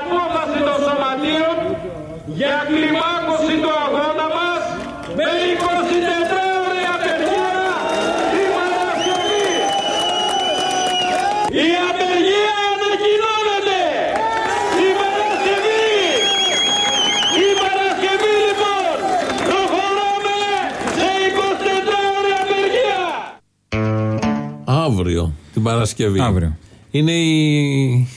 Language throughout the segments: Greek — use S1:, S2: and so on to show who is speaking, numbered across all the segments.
S1: απόφαση των σωματείων για κλιμάκωση του αγώνα μας με 24 ώρια απεργία τη Παρασκευή. Η απεργία ανακοινώνεται! Η Παρασκευή! Η Παρασκευή λοιπόν! Προχωράμε σε 24 ώρια απεργία!
S2: Αύριο, την Παρασκευή.
S3: Αύριο.
S2: Είναι οι.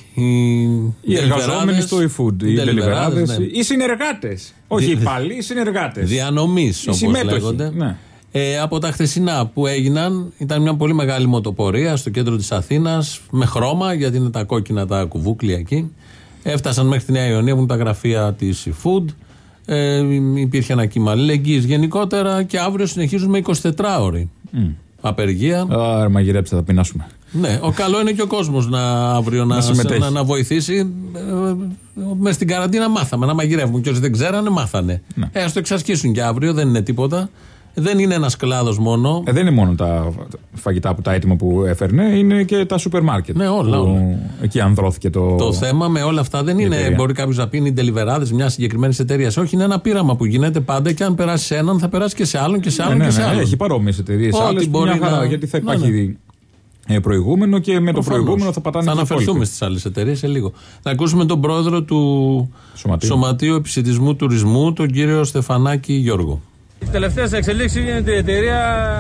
S2: Οι,
S3: Οι εργαζόμενοι
S2: deliverades,
S3: στο e-food, οι
S2: deliverades,
S3: τελειβεράδε,
S2: ναι.
S3: οι συνεργάτες. Όχι οι υπάλληλοι, οι συνεργάτες.
S2: Διανομής, όπως
S3: συμμέτοχοι,
S2: λέγονται.
S3: ναι.
S2: Ε, από τα χθεσινά που έγιναν, ήταν μια πολύ μεγάλη μοτοπορία στο κέντρο της Αθήνας, με χρώμα, γιατί είναι τα κόκκινα τα κουβούκλια εκεί. Έφτασαν μέχρι τη Νέα Ιωνία που είναι τα γραφεία της food. Ε, υπήρχε ένα κύμα αλληλεγγύης γενικότερα και αύριο συνεχίζουν με 24 ώρη. Απεργία.
S3: Άρα, μαγειρέψτε, θα πεινάσουμε.
S2: Ναι, ο καλό είναι και ο κόσμος να αύριο να,
S3: Να συμμετέχει.
S2: να, να βοηθήσει. με στην καραντίνα μάθαμε να μαγειρεύουν. Και όσοι δεν ξέρανε, μάθανε.
S3: Ναι.
S2: Ε, ας το εξασκήσουν και αύριο, δεν είναι τίποτα. Δεν είναι ένας κλάδος μόνο.
S3: Ε, δεν είναι μόνο τα φαγητά που τα έτοιμα που έφερνε, είναι και τα σούπερ μάρκετ.
S2: Ναι, όλα,
S3: που
S2: όλα.
S3: Εκεί ανδρώθηκε το.
S2: Το θέμα με όλα αυτά δεν είναι.
S3: εταιρεία.
S2: Μπορεί κάποιος να πει είναι οι τελειβεράδε μιας συγκεκριμένης εταιρείας. Όχι, είναι ένα πείραμα που γίνεται πάντα και αν περάσει σε έναν, θα περάσει και σε άλλον και σε
S3: Ναι,
S2: άλλον
S3: ναι,
S2: και σε
S3: ναι,
S2: άλλον.
S3: Έχει παρόμοιες εταιρείες
S2: Ό,τι
S3: άλλες που
S2: μπορεί
S3: μια χαρά,
S2: να-
S3: γιατί θα
S2: Ναι,
S3: υπάρχει ε, προηγούμενο και με το
S2: Προφανώς.
S3: προηγούμενο θα πατάνε
S2: Θα
S3: και οι
S2: αναφερθούμε
S3: υπόλοιποι.
S2: στις άλλες εταιρείες σε λίγο. Θα ακούσουμε τον πρόεδρο του
S3: Σωματείου.
S2: Σωματείου Επισητισμού Τουρισμού, τον κύριο Στεφανάκη Γιώργο.
S4: Οι τελευταίες εξελίξεις είναι ότι η εταιρεία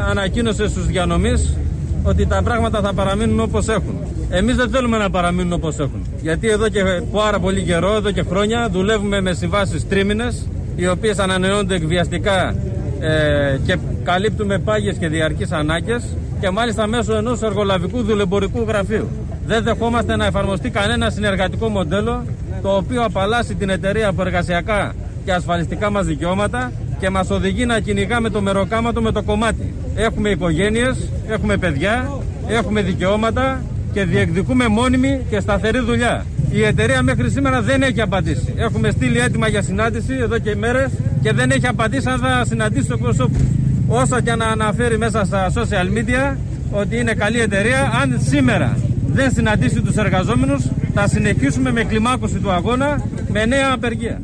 S4: ανακοίνωσε στους διανομής ότι τα πράγματα θα παραμείνουν όπως έχουν. Εμείς δεν θέλουμε να παραμείνουν όπως έχουν. Γιατί εδώ και πάρα πολύ καιρό, εδώ και χρόνια, δουλεύουμε με συμβάσεις τρίμηνες, οι οποίες ανανεώνονται εκβιαστικά ε, και καλύπτουμε πάγιες και διαρκείς ανάγκες και μάλιστα μέσω ενός εργολαβικού δουλεμπορικού γραφείου. Δεν δεχόμαστε να εφαρμοστεί κανένα συνεργατικό μοντέλο το οποίο απαλλάσσει την εταιρεία από εργασιακά και ασφαλιστικά μας δικαιώματα και μας οδηγεί να κυνηγάμε το μεροκάματο με το κομμάτι. Έχουμε οικογένειες, έχουμε παιδιά, έχουμε δικαιώματα και διεκδικούμε μόνιμη και σταθερή δουλειά. Η εταιρεία μέχρι σήμερα δεν έχει απαντήσει. Έχουμε στείλει έτοιμα για συνάντηση εδώ και μέρες και δεν έχει απαντήσει αν θα συναντήσει το εκπροσώπου. Όσο και να αναφέρει μέσα στα social media ότι είναι καλή εταιρεία, αν σήμερα δεν συναντήσει τους εργαζόμενους, θα συνεχίσουμε με κλιμάκωση του αγώνα με νέα απεργία.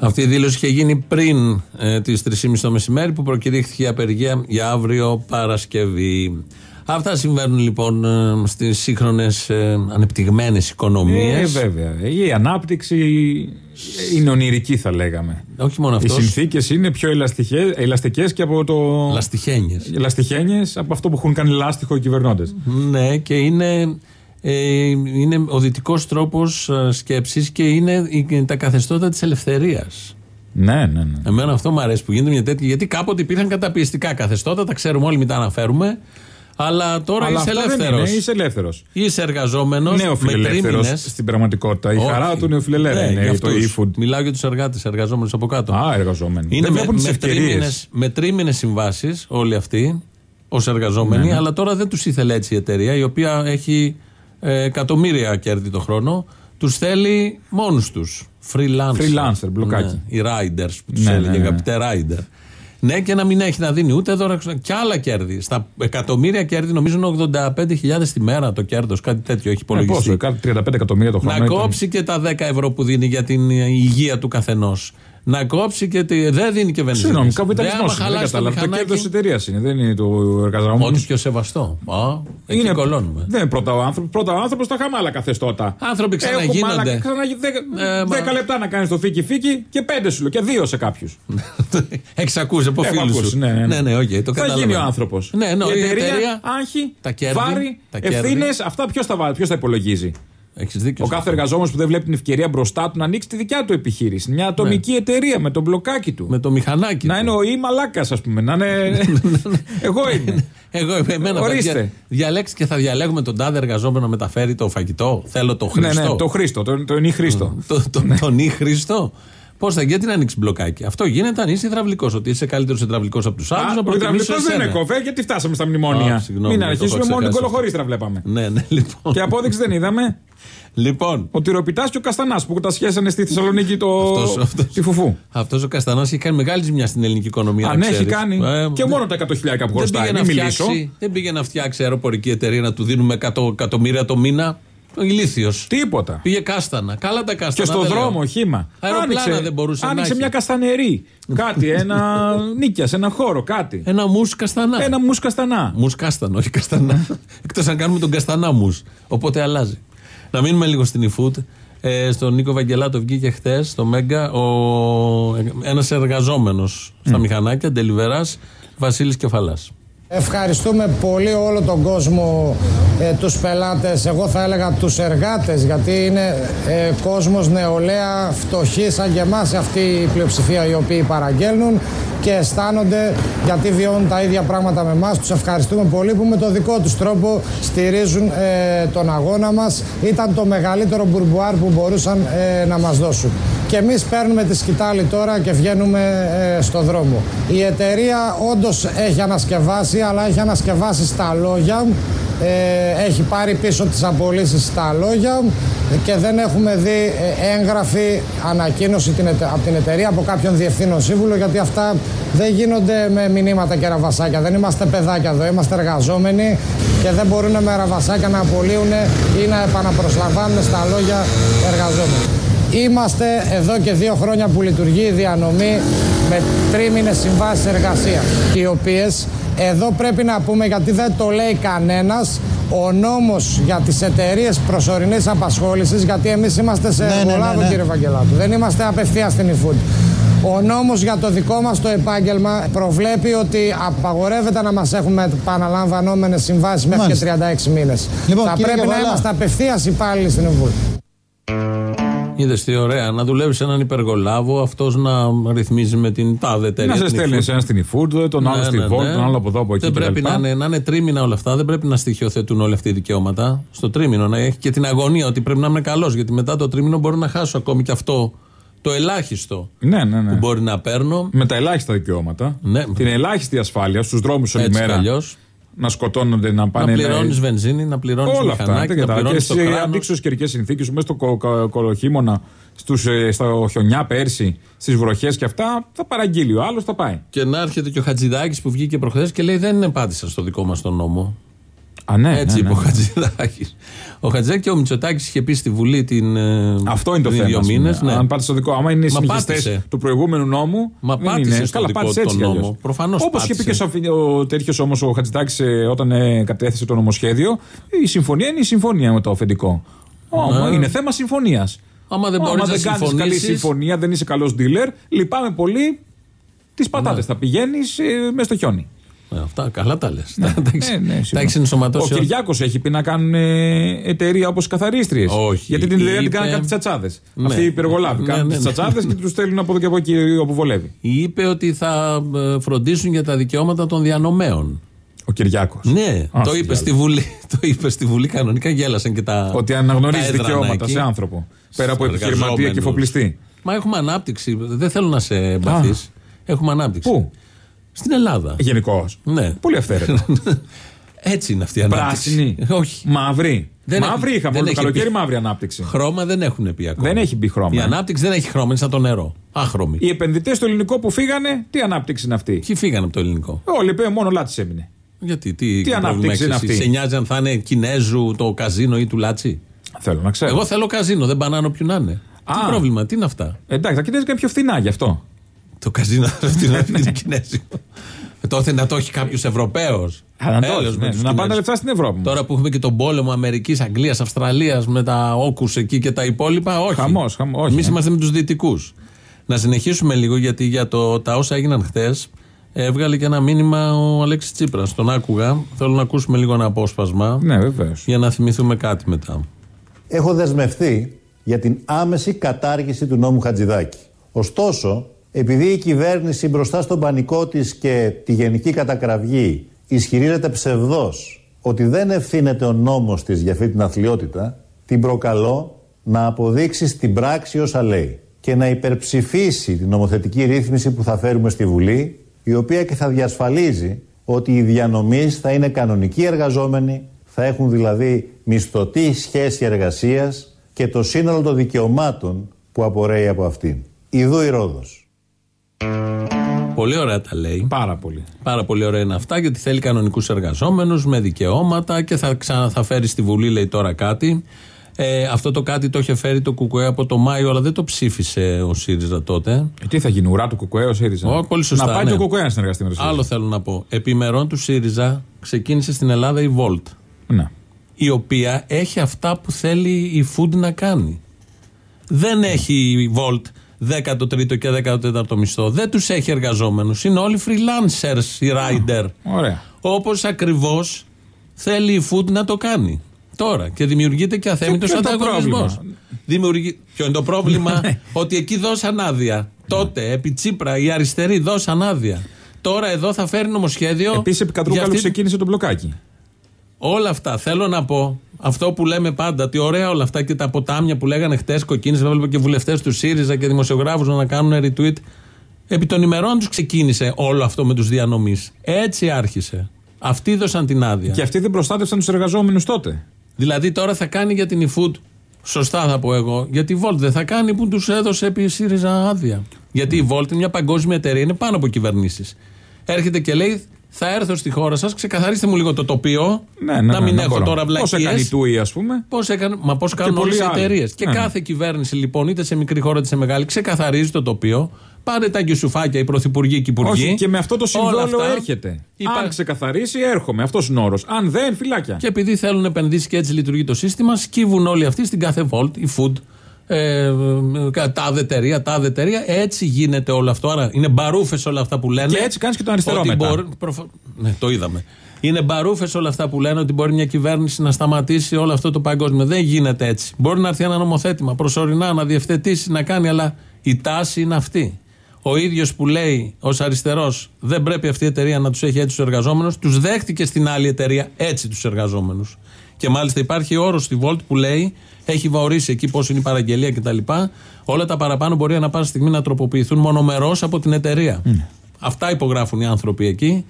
S2: Αυτή η δήλωση είχε γίνει πριν ε, τις 3.30 το μεσημέρι που προκηρύχθηκε η απεργία για αύριο Παρασκευή. Αυτά συμβαίνουν λοιπόν ε, στις σύγχρονες ε, ανεπτυγμένες οικονομίες.
S3: Ε, βέβαια. Η ανάπτυξη είναι ονειρική, θα λέγαμε.
S2: Όχι μόνο
S3: Οι
S2: αυτός.
S3: συνθήκες είναι πιο ελαστικές και από το.
S2: Λαστιχένιες.
S3: Λαστιχένιες από αυτό που έχουν κάνει λάστιχο οι κυβερνώντε.
S2: Ναι, και είναι, ε, είναι ο δυτικός τρόπος σκέψης και είναι η- τα καθεστώτα της ελευθερίας.
S3: Ναι, ναι, ναι.
S2: Εμένα αυτό μου αρέσει που γίνεται μια τέτοια. Γιατί κάποτε υπήρχαν καταπιεστικά καθεστώτα, τα ξέρουμε όλοι, μην τα αναφέρουμε. Αλλά τώρα
S3: Αλλά
S2: είσαι
S3: αυτά δεν
S2: ελεύθερος.
S3: είναι, είσαι ελεύθερος.
S2: Είσαι εργαζόμενος. με
S3: Νεοφιλελεύθερο
S2: τρίμηνες.
S3: στην πραγματικότητα. Η
S2: Όχι.
S3: χαρά του νεοφιλελεύθερου
S2: Ναι,
S3: είναι
S2: για
S3: το
S2: αυτούς.
S3: e-food.
S2: Μιλάω για τους εργάτες, εργαζόμενους από κάτω.
S3: Α, εργαζόμενοι.
S2: Είναι
S3: δεν
S2: με,
S3: βλέπουν τις
S2: με,
S3: ευκαιρίες.
S2: τρίμηνες, με τρίμηνες συμβάσεις όλοι αυτοί ως εργαζόμενοι,
S3: Ναι, ναι.
S2: αλλά τώρα δεν τους ήθελε έτσι η εταιρεία, η οποία έχει ε, εκατομμύρια κέρδη το χρόνο, τους θέλει μόνους τους. Freelancer.
S3: Freelancer, μπλοκάκι.
S2: Ναι, οι riders που τους
S3: Ναι,
S2: έλεγε,
S3: ναι, ναι.
S2: αγαπητέ rider. Ναι, και να μην έχει να δίνει ούτε δώρα και άλλα κέρδη. Στα εκατομμύρια κέρδη, νομίζω είναι 85.000 τη μέρα το κέρδος, κάτι τέτοιο έχει
S3: Ε,
S2: υπολογιστεί.
S3: πόσο, κάτι 35 εκατομμύρια το χρόνο.
S2: Να
S3: ήταν.
S2: κόψει και τα 10 ευρώ που δίνει για την υγεία του καθενός. Να κόψει και. τη- Δεν δίνει και βενζίνη.
S3: Συγγνώμη,
S2: Δεν,
S3: καπιταλισμό.
S2: άμα
S3: Δεν
S2: χαλάσει το
S3: κατάλαβα. Το
S2: μηχανάκι,
S3: κέρδο τη εταιρεία είναι, δεν είναι του εργαζόμενου.
S2: Ό,τι πιο σεβαστό. Α, εκεί
S3: Είναι,
S2: κολώνουμε.
S3: δεν είναι πρώτα ο άνθρωπο. Πρώτα ο άνθρωπος τα είχαμε άλλα καθεστώτα.
S2: Άνθρωποι ξαναγίνονται.
S3: Έχουμε άλλα- ξαναγι- δέκα-
S2: Ε, μα-
S3: Δέκα λεπτά να κάνεις το φίκι φίκι και πέντε σου λέω και δύο σε κάποιους.
S2: Έχει ακούσει από
S3: Έχω
S2: φίλους
S3: ακούσει,
S2: σου.
S3: ναι, ναι, ναι.
S2: ναι, οκ, το
S3: Θα
S2: καταλαβαίνω.
S3: γίνει ο άνθρωπος.
S2: Ναι, ναι,
S3: η εταιρεία,
S2: τα
S3: άγχη,
S2: κέρδη,
S3: βάρη,
S2: τα κέρδη.
S3: ευθύνες, αυτά ποιος τα, βά- ποιος τα υπολογίζει;
S2: Έχεις δίκιο.
S3: Ο
S2: σε
S3: κάθε
S2: αυτό.
S3: εργαζόμενος που δεν βλέπει την ευκαιρία μπροστά του να ανοίξει τη δικιά του επιχείρηση. Μια ατομική εταιρεία με τον μπλοκάκι του.
S2: Ναι. Με το μηχανάκι.
S3: Να
S2: του.
S3: είναι ο ή μαλάκας, ας πούμε. Να είναι. Εγώ είμαι.
S2: Εγώ είμαι εμένα.
S3: Ορίστε.
S2: παιδιά, Διαλέξει και θα διαλέγουμε τον τάδε εργαζόμενο να μεταφέρει το φαγητό. Θέλω το
S3: ναι,
S2: Χριστό.
S3: ναι, το Χρήστο, το, το ενή Χρήστο.
S2: Το, το, τον ή Χριστό. Πώς θα γιατί να ανοίξει μπλοκάκι; Αυτό γίνεται αν είσαι υδραυλικός. Ότι είσαι καλύτερος υδραυλικός από τους άλλους.
S3: Α, Ο υδραυλικός δεν είναι κοφέ, γιατί φτάσαμε στα μνημόνια.
S2: Α, συγγνώμη,
S3: Μην
S2: το
S3: αρχίσουμε
S2: έχω
S3: μόνο την
S2: ξεχάσει
S3: κολοχωρίστρα βλέπαμε.
S2: Ναι, ναι, λοιπόν.
S3: Και απόδειξη δεν είδαμε.
S2: λοιπόν,
S3: Ο Τυροπιτάς και ο Καστανάς που τα σχέσανε στη Θεσσαλονίκη το...
S2: Αυτός- αυτός.
S3: τη φουφού.
S2: αυτός ο Καστανό έχει κάνει μεγάλη ζημιά στην ελληνική οικονομία.
S3: Αν
S2: να
S3: έχει
S2: ξέρεις.
S3: κάνει.
S2: Ε,
S3: και
S2: δεν-
S3: μόνο τα 100 χιλιάρικα που
S2: δεν
S3: χρωστάει.
S2: πήγε,
S3: Μην
S2: να
S3: μιλήσω.
S2: φτιάξει, δεν πήγε να φτιάξει αεροπορική εταιρεία να του δίνουμε 100 εκατομμύρια το μήνα. Ο ηλίθιος.
S3: Τίποτα.
S2: Πήγε κάστανα. Καλά τα κάστανα.
S3: Και στο
S2: δεν λέω.
S3: δρόμο, χήμα.
S2: Αεροπλάνα δεν μπορούσε να
S3: άνοιξε
S2: έχει.
S3: μια καστανερή. κάτι, ένα νίκια, σε ένα χώρο, κάτι.
S2: Ένα μου καστανά.
S3: Ένα μους καστανά.
S2: Μου κάστανο, όχι καστανά. Εκτός αν κάνουμε τον καστανά μου. Οπότε αλλάζει. Να μείνουμε λίγο στην eFood. Ε, στον Νίκο Βαγγελάτο βγήκε χθες στο Μέγκα ο, ένας εργαζόμενος στα μηχανάκια, Ντελιβεράς, Βασίλης Κεφαλάς.
S5: Ευχαριστούμε πολύ όλο τον κόσμο, ε, τους πελάτες, εγώ θα έλεγα τους εργάτες, γιατί είναι ε, κόσμος νεολαία φτωχή σαν και εμάς αυτή η πλειοψηφία οι οποίοι παραγγέλνουν και αισθάνονται γιατί βιώνουν τα ίδια πράγματα με εμάς. Τους ευχαριστούμε πολύ που με το δικό τους τρόπο στηρίζουν ε, τον αγώνα μας. Ήταν το μεγαλύτερο μπουρμπουάρ που μπορούσαν ε, να μας δώσουν. Και εμείς παίρνουμε τη σκητάλη τώρα και βγαίνουμε ε, στο δρόμο. Η εταιρεία όντως έχει ανασκευάσει, αλλά έχει ανασκευάσει στα λόγια. Ε, έχει πάρει πίσω τις απολύσεις στα λόγια και δεν έχουμε δει ε, έγγραφη ανακοίνωση την ετε- από την εταιρεία από κάποιον διευθύνων σύμβουλο γιατί αυτά δεν γίνονται με μηνύματα και ραβασάκια. Δεν είμαστε παιδάκια εδώ, είμαστε εργαζόμενοι και δεν μπορούν με ραβασάκια να απολύουν ή να επαναπροσλαμβάνουν στα λόγια εργαζόμενοι. Είμαστε εδώ και δύο χρόνια που λειτουργεί η διανομή με τρίμηνες συμβάσεις εργασίας, οι οποίες εδώ πρέπει να πούμε γιατί δεν το λέει κανένας ο νόμος για τις εταιρείες προσωρινής απασχόλησης γιατί εμείς είμαστε σε
S6: Ναι, ναι, ναι,
S5: εργολάβο
S6: ναι.
S5: κύριε Βαγγελάτου δεν είμαστε απευθεία στην eFood ο νόμος για το δικό μας το επάγγελμα προβλέπει ότι απαγορεύεται να μας έχουμε επαναλαμβανόμενες συμβάσεις μέχρι και
S6: Μάλιστα.
S5: 36 μήνες.
S6: Λοιπόν,
S5: Θα
S6: κύριε
S5: πρέπει να
S6: Καβαλά.
S5: είμαστε απευθείας υπάλληλοι στην eFood.
S2: Είδες τι ωραία, να δουλεύεις σε έναν υπεργολάβο, αυτός να ρυθμίζει με την τάδε εταιρεία.
S3: Να σε
S2: την
S3: στέλνει
S2: eFood.
S3: ένα στην eFood, τον άλλο
S2: Ναι,
S3: στη
S2: ναι,
S3: Volt,
S2: ναι.
S3: τον άλλο από εδώ από εκεί.
S2: Δεν πρέπει
S3: κτλ.
S2: να είναι, να είναι τρίμηνα όλα αυτά. Δεν πρέπει να στοιχειοθετούν όλα αυτά οι δικαιώματα. Στο τρίμηνο να έχει και την αγωνία ότι πρέπει να είμαι καλός. Γιατί μετά το τρίμηνο μπορώ να χάσω ακόμη και αυτό το ελάχιστο
S3: Ναι, ναι, ναι.
S2: που μπορεί να παίρνω.
S3: Με τα ελάχιστα δικαιώματα.
S2: Ναι.
S3: Την ελάχιστη ασφάλεια στους δρόμους όλη
S2: Έτσι κι
S3: μέρα.
S2: αλλιώς.
S3: Να σκοτώνονται, να
S2: Να
S3: πάνε.
S2: πληρώνεις βενζίνη, να πληρώνεις
S3: Όλα αυτά.
S2: μηχανάκι,
S3: δεν
S2: να
S3: κατάλαβα.
S2: πληρώνεις
S3: Και
S2: το
S3: σε
S2: κράνο.
S3: αντίξωε καιρικές συνθήκες, μέσα στο κο- κο- κολοχήμωνα, στους, ε, στα χιονιά πέρσι, στις βροχές και αυτά, θα παραγγείλει ο άλλος, θα πάει.
S2: Και να έρχεται και ο Χατζηδάκης που βγήκε προχθές και λέει: Δεν είναι πάτησα στο δικό μας τον νόμο.
S3: Α, ναι,
S2: Έτσι
S3: ναι,
S2: είπε
S3: ναι.
S2: ο Χατζηδάκης. Ο Χατζηδάκης και ο Μητσοτάκης είχε πει στη Βουλή την. ε,
S3: Αυτό είναι το
S2: πριν
S3: θέμα.
S2: Δύο
S3: ας πούμε.
S2: μήνες, ναι.
S3: Αν πάτε στο δικό, άμα είναι
S2: Μα
S3: συνεχιστέ
S2: πάτησε.
S3: του προηγούμενου νόμου.
S2: Μα
S3: δεν
S2: πάτησε
S3: είναι.
S2: στο
S3: Καλά,
S2: δικό
S3: πάτησε
S2: τον
S3: έτσι κι
S2: νόμο.
S3: αλλιώς.
S2: Προφανώς
S3: Όπως είχε πει και
S2: πάτησε.
S3: ο τέτοιος όμως ο Χατζητάκη όταν ε, κατέθεσε το νομοσχέδιο, η συμφωνία είναι η συμφωνία με το αφεντικό. Όμω
S2: Ναι.
S3: είναι θέμα συμφωνίας.
S2: Άμα δεν μπορείς να
S3: δεν κάνεις καλή
S2: συμφωνήσεις-
S3: συμφωνία, δεν είσαι καλός dealer, λυπάμαι πολύ. Τις πατάτες
S2: Ναι.
S3: θα πηγαίνεις ε, μέσα στο χιόνι.
S2: Ε, Αυτά καλά τα λες. Τα
S3: Ε, ναι,
S2: έχει
S3: σίγουρα. Ο
S2: ενσωματώσει. όλα.
S3: Κυριάκος έχει πει να κάνουν ε, εταιρεία όπως καθαρίστριες.
S2: Όχι.
S3: Γιατί την εταιρεία την
S2: Είπε-
S3: κάνουν κάτι τσατσάδες.
S2: Ναι.
S3: Αυτοί οι υπεργολάβοι
S2: Ναι,
S3: κάνουν
S2: ναι,
S3: τις
S2: ναι.
S3: τσατσάδες και τους στέλνουν από εδώ και από εκεί όπου βολεύει.
S2: Είπε ότι θα ε, φροντίσουν για τα δικαιώματα των διανομέων.
S3: Ο Κυριάκος.
S2: Ναι,
S3: Α,
S2: το
S3: τι
S2: είπε
S3: άλλο.
S2: στη Βουλή. Το είπε στη Βουλή κανονικά, γέλασαν και τα.
S3: Ότι
S2: τα
S3: αναγνωρίζει
S2: έδρανα
S3: δικαιώματα
S2: εκεί.
S3: σε άνθρωπο. Πέρα από
S2: Στους
S3: επιχειρηματία και
S2: εργαζόμενους.
S3: εφοπλιστή.
S2: Μα έχουμε ανάπτυξη. Δεν θέλω να σε εμπαθείς. Έχουμε ανάπτυξη.
S3: Πού;
S2: Στην Ελλάδα.
S3: Γενικώς.
S2: Ναι.
S3: Πολύ αυθαίρετο.
S2: Έτσι είναι αυτή η ανάπτυξη.
S3: Πράσινη.
S2: Όχι.
S3: Μαύρη.
S2: Δεν
S3: μαύρη
S2: έχει-
S3: είχαμε
S2: δεν
S3: όλο το
S2: έχει
S3: καλοκαίρι,
S2: μπει.
S3: μαύρη ανάπτυξη.
S2: Χρώμα δεν έχουν πει ακόμα.
S3: Δεν έχει μπει χρώμα.
S2: Η ανάπτυξη δεν έχει χρώμα, είναι σαν το νερό. Άχρωμη.
S3: Οι επενδυτές στο ελληνικό που φύγανε, τι ανάπτυξη είναι αυτή;
S2: Ποιοι φύγανε από το ελληνικό;
S3: Όλοι είπε, μόνο λάτσι έμεινε.
S2: Γιατί, τι,
S3: Τι
S2: πρόβλημα
S3: ανάπτυξη
S2: έχεις
S3: είναι
S2: εσύ;
S3: αυτή;
S2: Σε νοιάζει αν θα είναι Κινέζου το καζίνο ή του Λάτσι.
S3: Θέλω να ξέρω.
S2: Εγώ θέλω καζίνο, δεν πανάνω ποιου να είναι. Τι πρόβλημα, τι είναι αυτά;
S3: Εντάξει, τα κινέζικα είναι πιο φθηνά γι' αυτό.
S2: Το καζίνο είναι είναι κινέζικο. Ε, Τότε να το έχει κάποιος Ευρωπαίος.
S3: Α, να το έχεις, ναι, να πάνε τα λεφτά στην Ευρώπη.
S2: Τώρα που έχουμε και τον πόλεμο Αμερικής, Αγγλίας, Αυστραλίας με τα όκους εκεί και τα υπόλοιπα, όχι.
S3: Χαμός, χαμός, όχι,
S2: Εμείς
S3: ε.
S2: είμαστε με τους δυτικούς. Να συνεχίσουμε λίγο γιατί για το, τα όσα έγιναν χτε έβγαλε και ένα μήνυμα ο Αλέξης Τσίπρας. Τον άκουγα. Θέλω να ακούσουμε λίγο ένα απόσπασμα
S3: Ναι, βεβαίως.
S2: για να θυμηθούμε κάτι μετά.
S6: έχω δεσμευτεί για την άμεση κατάργηση του νόμου Χατζηδάκη. Ωστόσο, επειδή η κυβέρνηση μπροστά στον πανικό της και τη γενική κατακραυγή ισχυρίζεται ψευδός ότι δεν ευθύνεται ο νόμος της για αυτή την αθλειότητα, την προκαλώ να αποδείξει στην πράξη όσα λέει και να υπερψηφίσει την νομοθετική ρύθμιση που θα φέρουμε στη Βουλή, η οποία και θα διασφαλίζει ότι οι διανομείς θα είναι κανονικοί εργαζόμενοι, θα έχουν δηλαδή μισθωτή σχέση εργασίας και το σύνολο των δικαιωμάτων που απορρέει από αυτήν. Ιδού η Ρόδος.
S2: Πολύ ωραία τα λέει.
S3: Πάρα πολύ.
S2: Πάρα πολύ ωραία είναι αυτά γιατί θέλει κανονικούς εργαζόμενους με δικαιώματα και θα, ξανα, θα φέρει στη Βουλή, λέει τώρα κάτι. Ε, αυτό το κάτι το είχε φέρει το Κουκουέ από το Μάιο, αλλά δεν το ψήφισε ο ΣΥΡΙΖΑ τότε.
S3: Ε, τι θα γίνει, ουρά του Κουκουέ ο ΣΥΡΙΖΑ;
S2: Ω, πολύ σωστά,
S3: να πάει
S2: ναι.
S3: το Κουκουέ να συνεργαστεί με το ΣΥΡΙΖΑ.
S2: Άλλο θέλω να πω. Επιμερών του ΣΥΡΙΖΑ ξεκίνησε στην Ελλάδα η Volt.
S3: Ναι.
S2: Η οποία έχει αυτά που θέλει η Food να κάνει. Δεν έχει η Volt 13ο και 14ο μισθό. Δεν τους έχει εργαζόμενους. Είναι όλοι freelancers, οι rider.
S3: Ωραία.
S2: Όπως ακριβώς θέλει η Food να το κάνει. Τώρα. Και δημιουργείται και αθέμητος
S3: ποιο είναι το
S2: ανταγωνισμός.
S3: πρόβλημα;
S2: Δημιουργεί... Ποιο είναι το πρόβλημα, ότι εκεί δώσαν άδεια. Τότε, επί Τσίπρα, οι αριστεροί δώσαν άδεια. Τώρα εδώ θα φέρει νομοσχέδιο.
S3: Επίσης, επί
S2: για
S3: Κατρούκαλου
S2: αυτή-
S3: ξεκίνησε το μπλοκάκι.
S2: Όλα αυτά. Θέλω να πω αυτό που λέμε πάντα, ότι ωραία όλα αυτά και τα ποτάμια που λέγανε χτες, κοκκίνησε, έβλεπα και βουλευτές του ΣΥΡΙΖΑ και δημοσιογράφους να κάνουν retweet. Επί των ημερών τους ξεκίνησε όλο αυτό με τους διανομής. Έτσι άρχισε. Αυτοί δώσαν την άδεια.
S3: Και αυτοί δεν προστάτευσαν τους εργαζόμενους τότε.
S2: Δηλαδή τώρα θα κάνει για την eFood. Σωστά θα πω εγώ. Γιατί η Volt δεν θα κάνει που τους έδωσε επί ΣΥΡΙΖΑ άδεια. Γιατί η Volt είναι μια παγκόσμια εταιρεία, είναι πάνω από κυβερνήσεις. Έρχεται και λέει, θα έρθω στη χώρα σας, ξεκαθαρίστε μου λίγο το τοπίο.
S3: Ναι, ναι,
S2: να
S3: ναι,
S2: μην
S3: ναι,
S2: έχω
S3: μπορώ.
S2: τώρα βλακίες.
S3: Πώς έκανε η Τούι, ας πούμε.
S2: Πώς έκανε, μα πώς κάνουν όλες
S3: πολλοί
S2: οι
S3: άλλοι.
S2: εταιρείες. Και
S3: Ναι, ναι.
S2: κάθε κυβέρνηση λοιπόν, είτε σε μικρή χώρα είτε σε μεγάλη, ξεκαθαρίζει το τοπίο. Πάρε τα γκισουφάκια, οι πρωθυπουργοί και οι υπουργοί.
S3: Όχι, και με αυτό το
S2: Όλα
S3: συμβόλαιο
S2: αυτά.
S3: έρχεται.
S2: Υπά-
S3: Αν ξεκαθαρίσει, έρχομαι. Αυτός είναι ο όρος. Αν δεν, φυλάκια.
S2: Και επειδή θέλουν επενδύσει και έτσι λειτουργεί το σύστημα, σκύβουν όλοι αυτοί στην κάθε Volt, η Food, ε, ε, τάδε εταιρεία, τάδε εταιρεία. Έτσι γίνεται όλο αυτό. Άρα είναι μπαρούφες όλα αυτά που λένε.
S3: Και έτσι κάνεις και τον αριστερό
S2: ότι
S3: μετά.
S2: μπορεί- προφα- Ναι, το είδαμε. Είναι μπαρούφες όλα αυτά που λένε ότι μπορεί μια κυβέρνηση να σταματήσει όλο αυτό το παγκόσμιο. Δεν γίνεται έτσι. Μπορεί να έρθει ένα νομοθέτημα προσωρινά να διευθετήσει, να κάνει, αλλά η τάση είναι αυτή. Ο ίδιος που λέει ως αριστερός δεν πρέπει αυτή η εταιρεία να τους έχει έτσι τους εργαζόμενους, τους δέχτηκε στην άλλη εταιρεία έτσι τους εργαζόμενους. Και μάλιστα υπάρχει όρος στη Volt που λέει, έχει βαωρήσει εκεί πώς είναι η παραγγελία κτλ. Όλα τα παραπάνω μπορεί να πάσα στιγμή να τροποποιηθούν μονομερό από την εταιρεία. Αυτά υπογράφουν οι άνθρωποι εκεί.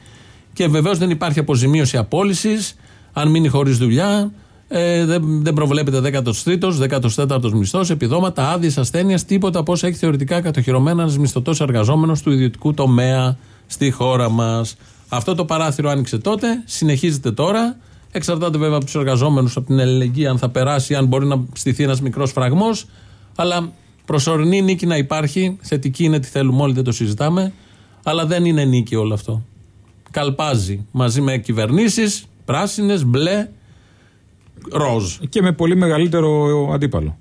S2: Και βεβαίως δεν υπάρχει αποζημίωση απόλυσης. Αν μείνει χωρίς δουλειά, ε, δεν, δεν προβλέπεται 13ο, 14ο μισθός, επιδόματα, άδειες ασθένεια, τίποτα από όσα έχει θεωρητικά κατοχυρωμένα ένας μισθωτός εργαζόμενος του ιδιωτικού τομέα στη χώρα μας. Αυτό το παράθυρο άνοιξε τότε, συνεχίζεται τώρα. Εξαρτάται βέβαια από τους εργαζόμενους, από την αλληλεγγύη, αν θα περάσει, αν μπορεί να στηθεί ένας μικρός φραγμός. Αλλά προσωρινή νίκη να υπάρχει. Θετική είναι τι θέλουμε όλοι, δεν το συζητάμε. Αλλά δεν είναι νίκη όλο αυτό. Καλπάζει μαζί με κυβερνήσεις, πράσινες, μπλε, ροζ.
S3: Και με πολύ μεγαλύτερο αντίπαλο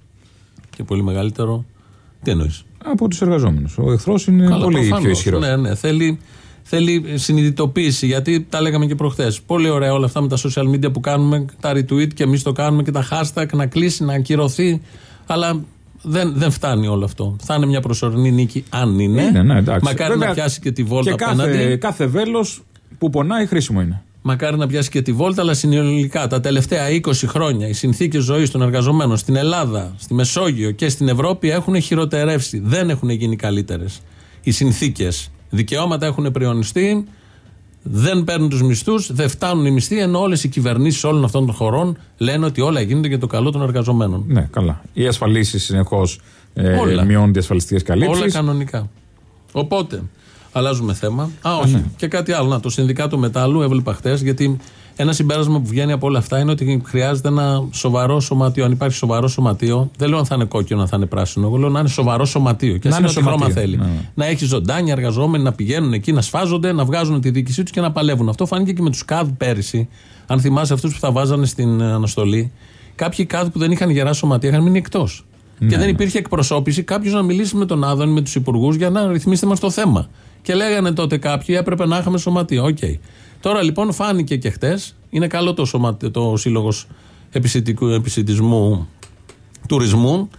S2: Και πολύ μεγαλύτερο. Τι εννοείς;
S3: από τους εργαζόμενους. Ο εχθρός είναι πολύ πιο ισχυρός.
S2: Ναι, ναι. Θέλει, θέλει συνειδητοποίηση. Γιατί τα λέγαμε και προχθές. Πολύ ωραία όλα αυτά με τα social media που κάνουμε, τα retweet και εμείς το κάνουμε και τα hashtag να κλείσει, να ακυρωθεί. Αλλά δεν, δεν φτάνει όλο αυτό. Θα είναι μια προσωρινή νίκη, αν είναι.
S3: Είναι, ναι, εντάξει.
S2: Μακάρι
S3: Βέβαια,
S2: να πιάσει και τη βόλτα
S3: Και
S2: απέναντι.
S3: κάθε, κάθε βέλος που πονάει χρήσιμο είναι.
S2: Μακάρι να πιάσει και τη βόλτα, αλλά συνολικά τα τελευταία 20 χρόνια οι συνθήκες ζωής των εργαζομένων στην Ελλάδα, στη Μεσόγειο και στην Ευρώπη έχουν χειροτερεύσει. Δεν έχουν γίνει καλύτερες. Οι συνθήκες. Δικαιώματα έχουν πριονιστεί, δεν παίρνουν τους μισθούς, δεν φτάνουν οι μισθοί, ενώ όλες οι κυβερνήσεις όλων αυτών των χωρών λένε ότι όλα γίνονται για το καλό των εργαζομένων.
S3: Ναι, καλά. Οι ασφαλίσεις συνεχώς
S2: Όλα.
S3: ε, μειώνονται οι ασφαλιστικές καλύψεις.
S2: Όλα κανονικά. Οπότε, αλλάζουμε θέμα. Α, όχι. Και κάτι άλλο. Να, το Συνδικάτο Μετάλλου έβλεπα χτε, γιατί Ένα συμπέρασμα που βγαίνει από όλα αυτά είναι ότι χρειάζεται ένα σοβαρό σωματείο. Αν υπάρχει σοβαρό σωματείο, δεν λέω αν θα είναι κόκκινο, αν θα είναι πράσινο. Εγώ λέω να είναι σοβαρό σωματείο. Και
S3: Να
S2: να είναι
S3: είναι
S2: ό,τι χρώμα
S3: σωματείο,
S2: θέλει.
S3: ναι.
S2: Να έχει ζωντάνια εργαζόμενοι να πηγαίνουν εκεί, να σφάζονται, να βγάζουν τη διοίκησή τους και να παλεύουν. Αυτό φάνηκε και με τους ΚΑΔ πέρυσι. Αν θυμάσαι αυτούς που θα βάζανε στην ε, αναστολή, κάποιοι ΚΑΔ που δεν είχαν γερά σωματεία είχαν μείνει εκτός.
S3: Ναι,
S2: και δεν υπήρχε εκπροσώπηση κάποιος να μιλήσει με τον Άδωνη, με τους υπουργούς για να ρυθμίσετε μας το θέμα. Και λέγανε τότε κάποιοι έπρεπε να είχαμε σωματείο. Οκ. Τώρα λοιπόν φάνηκε και χτες, είναι καλό το, σωματείο, το σύλλογος επισιτισμού τουρισμού.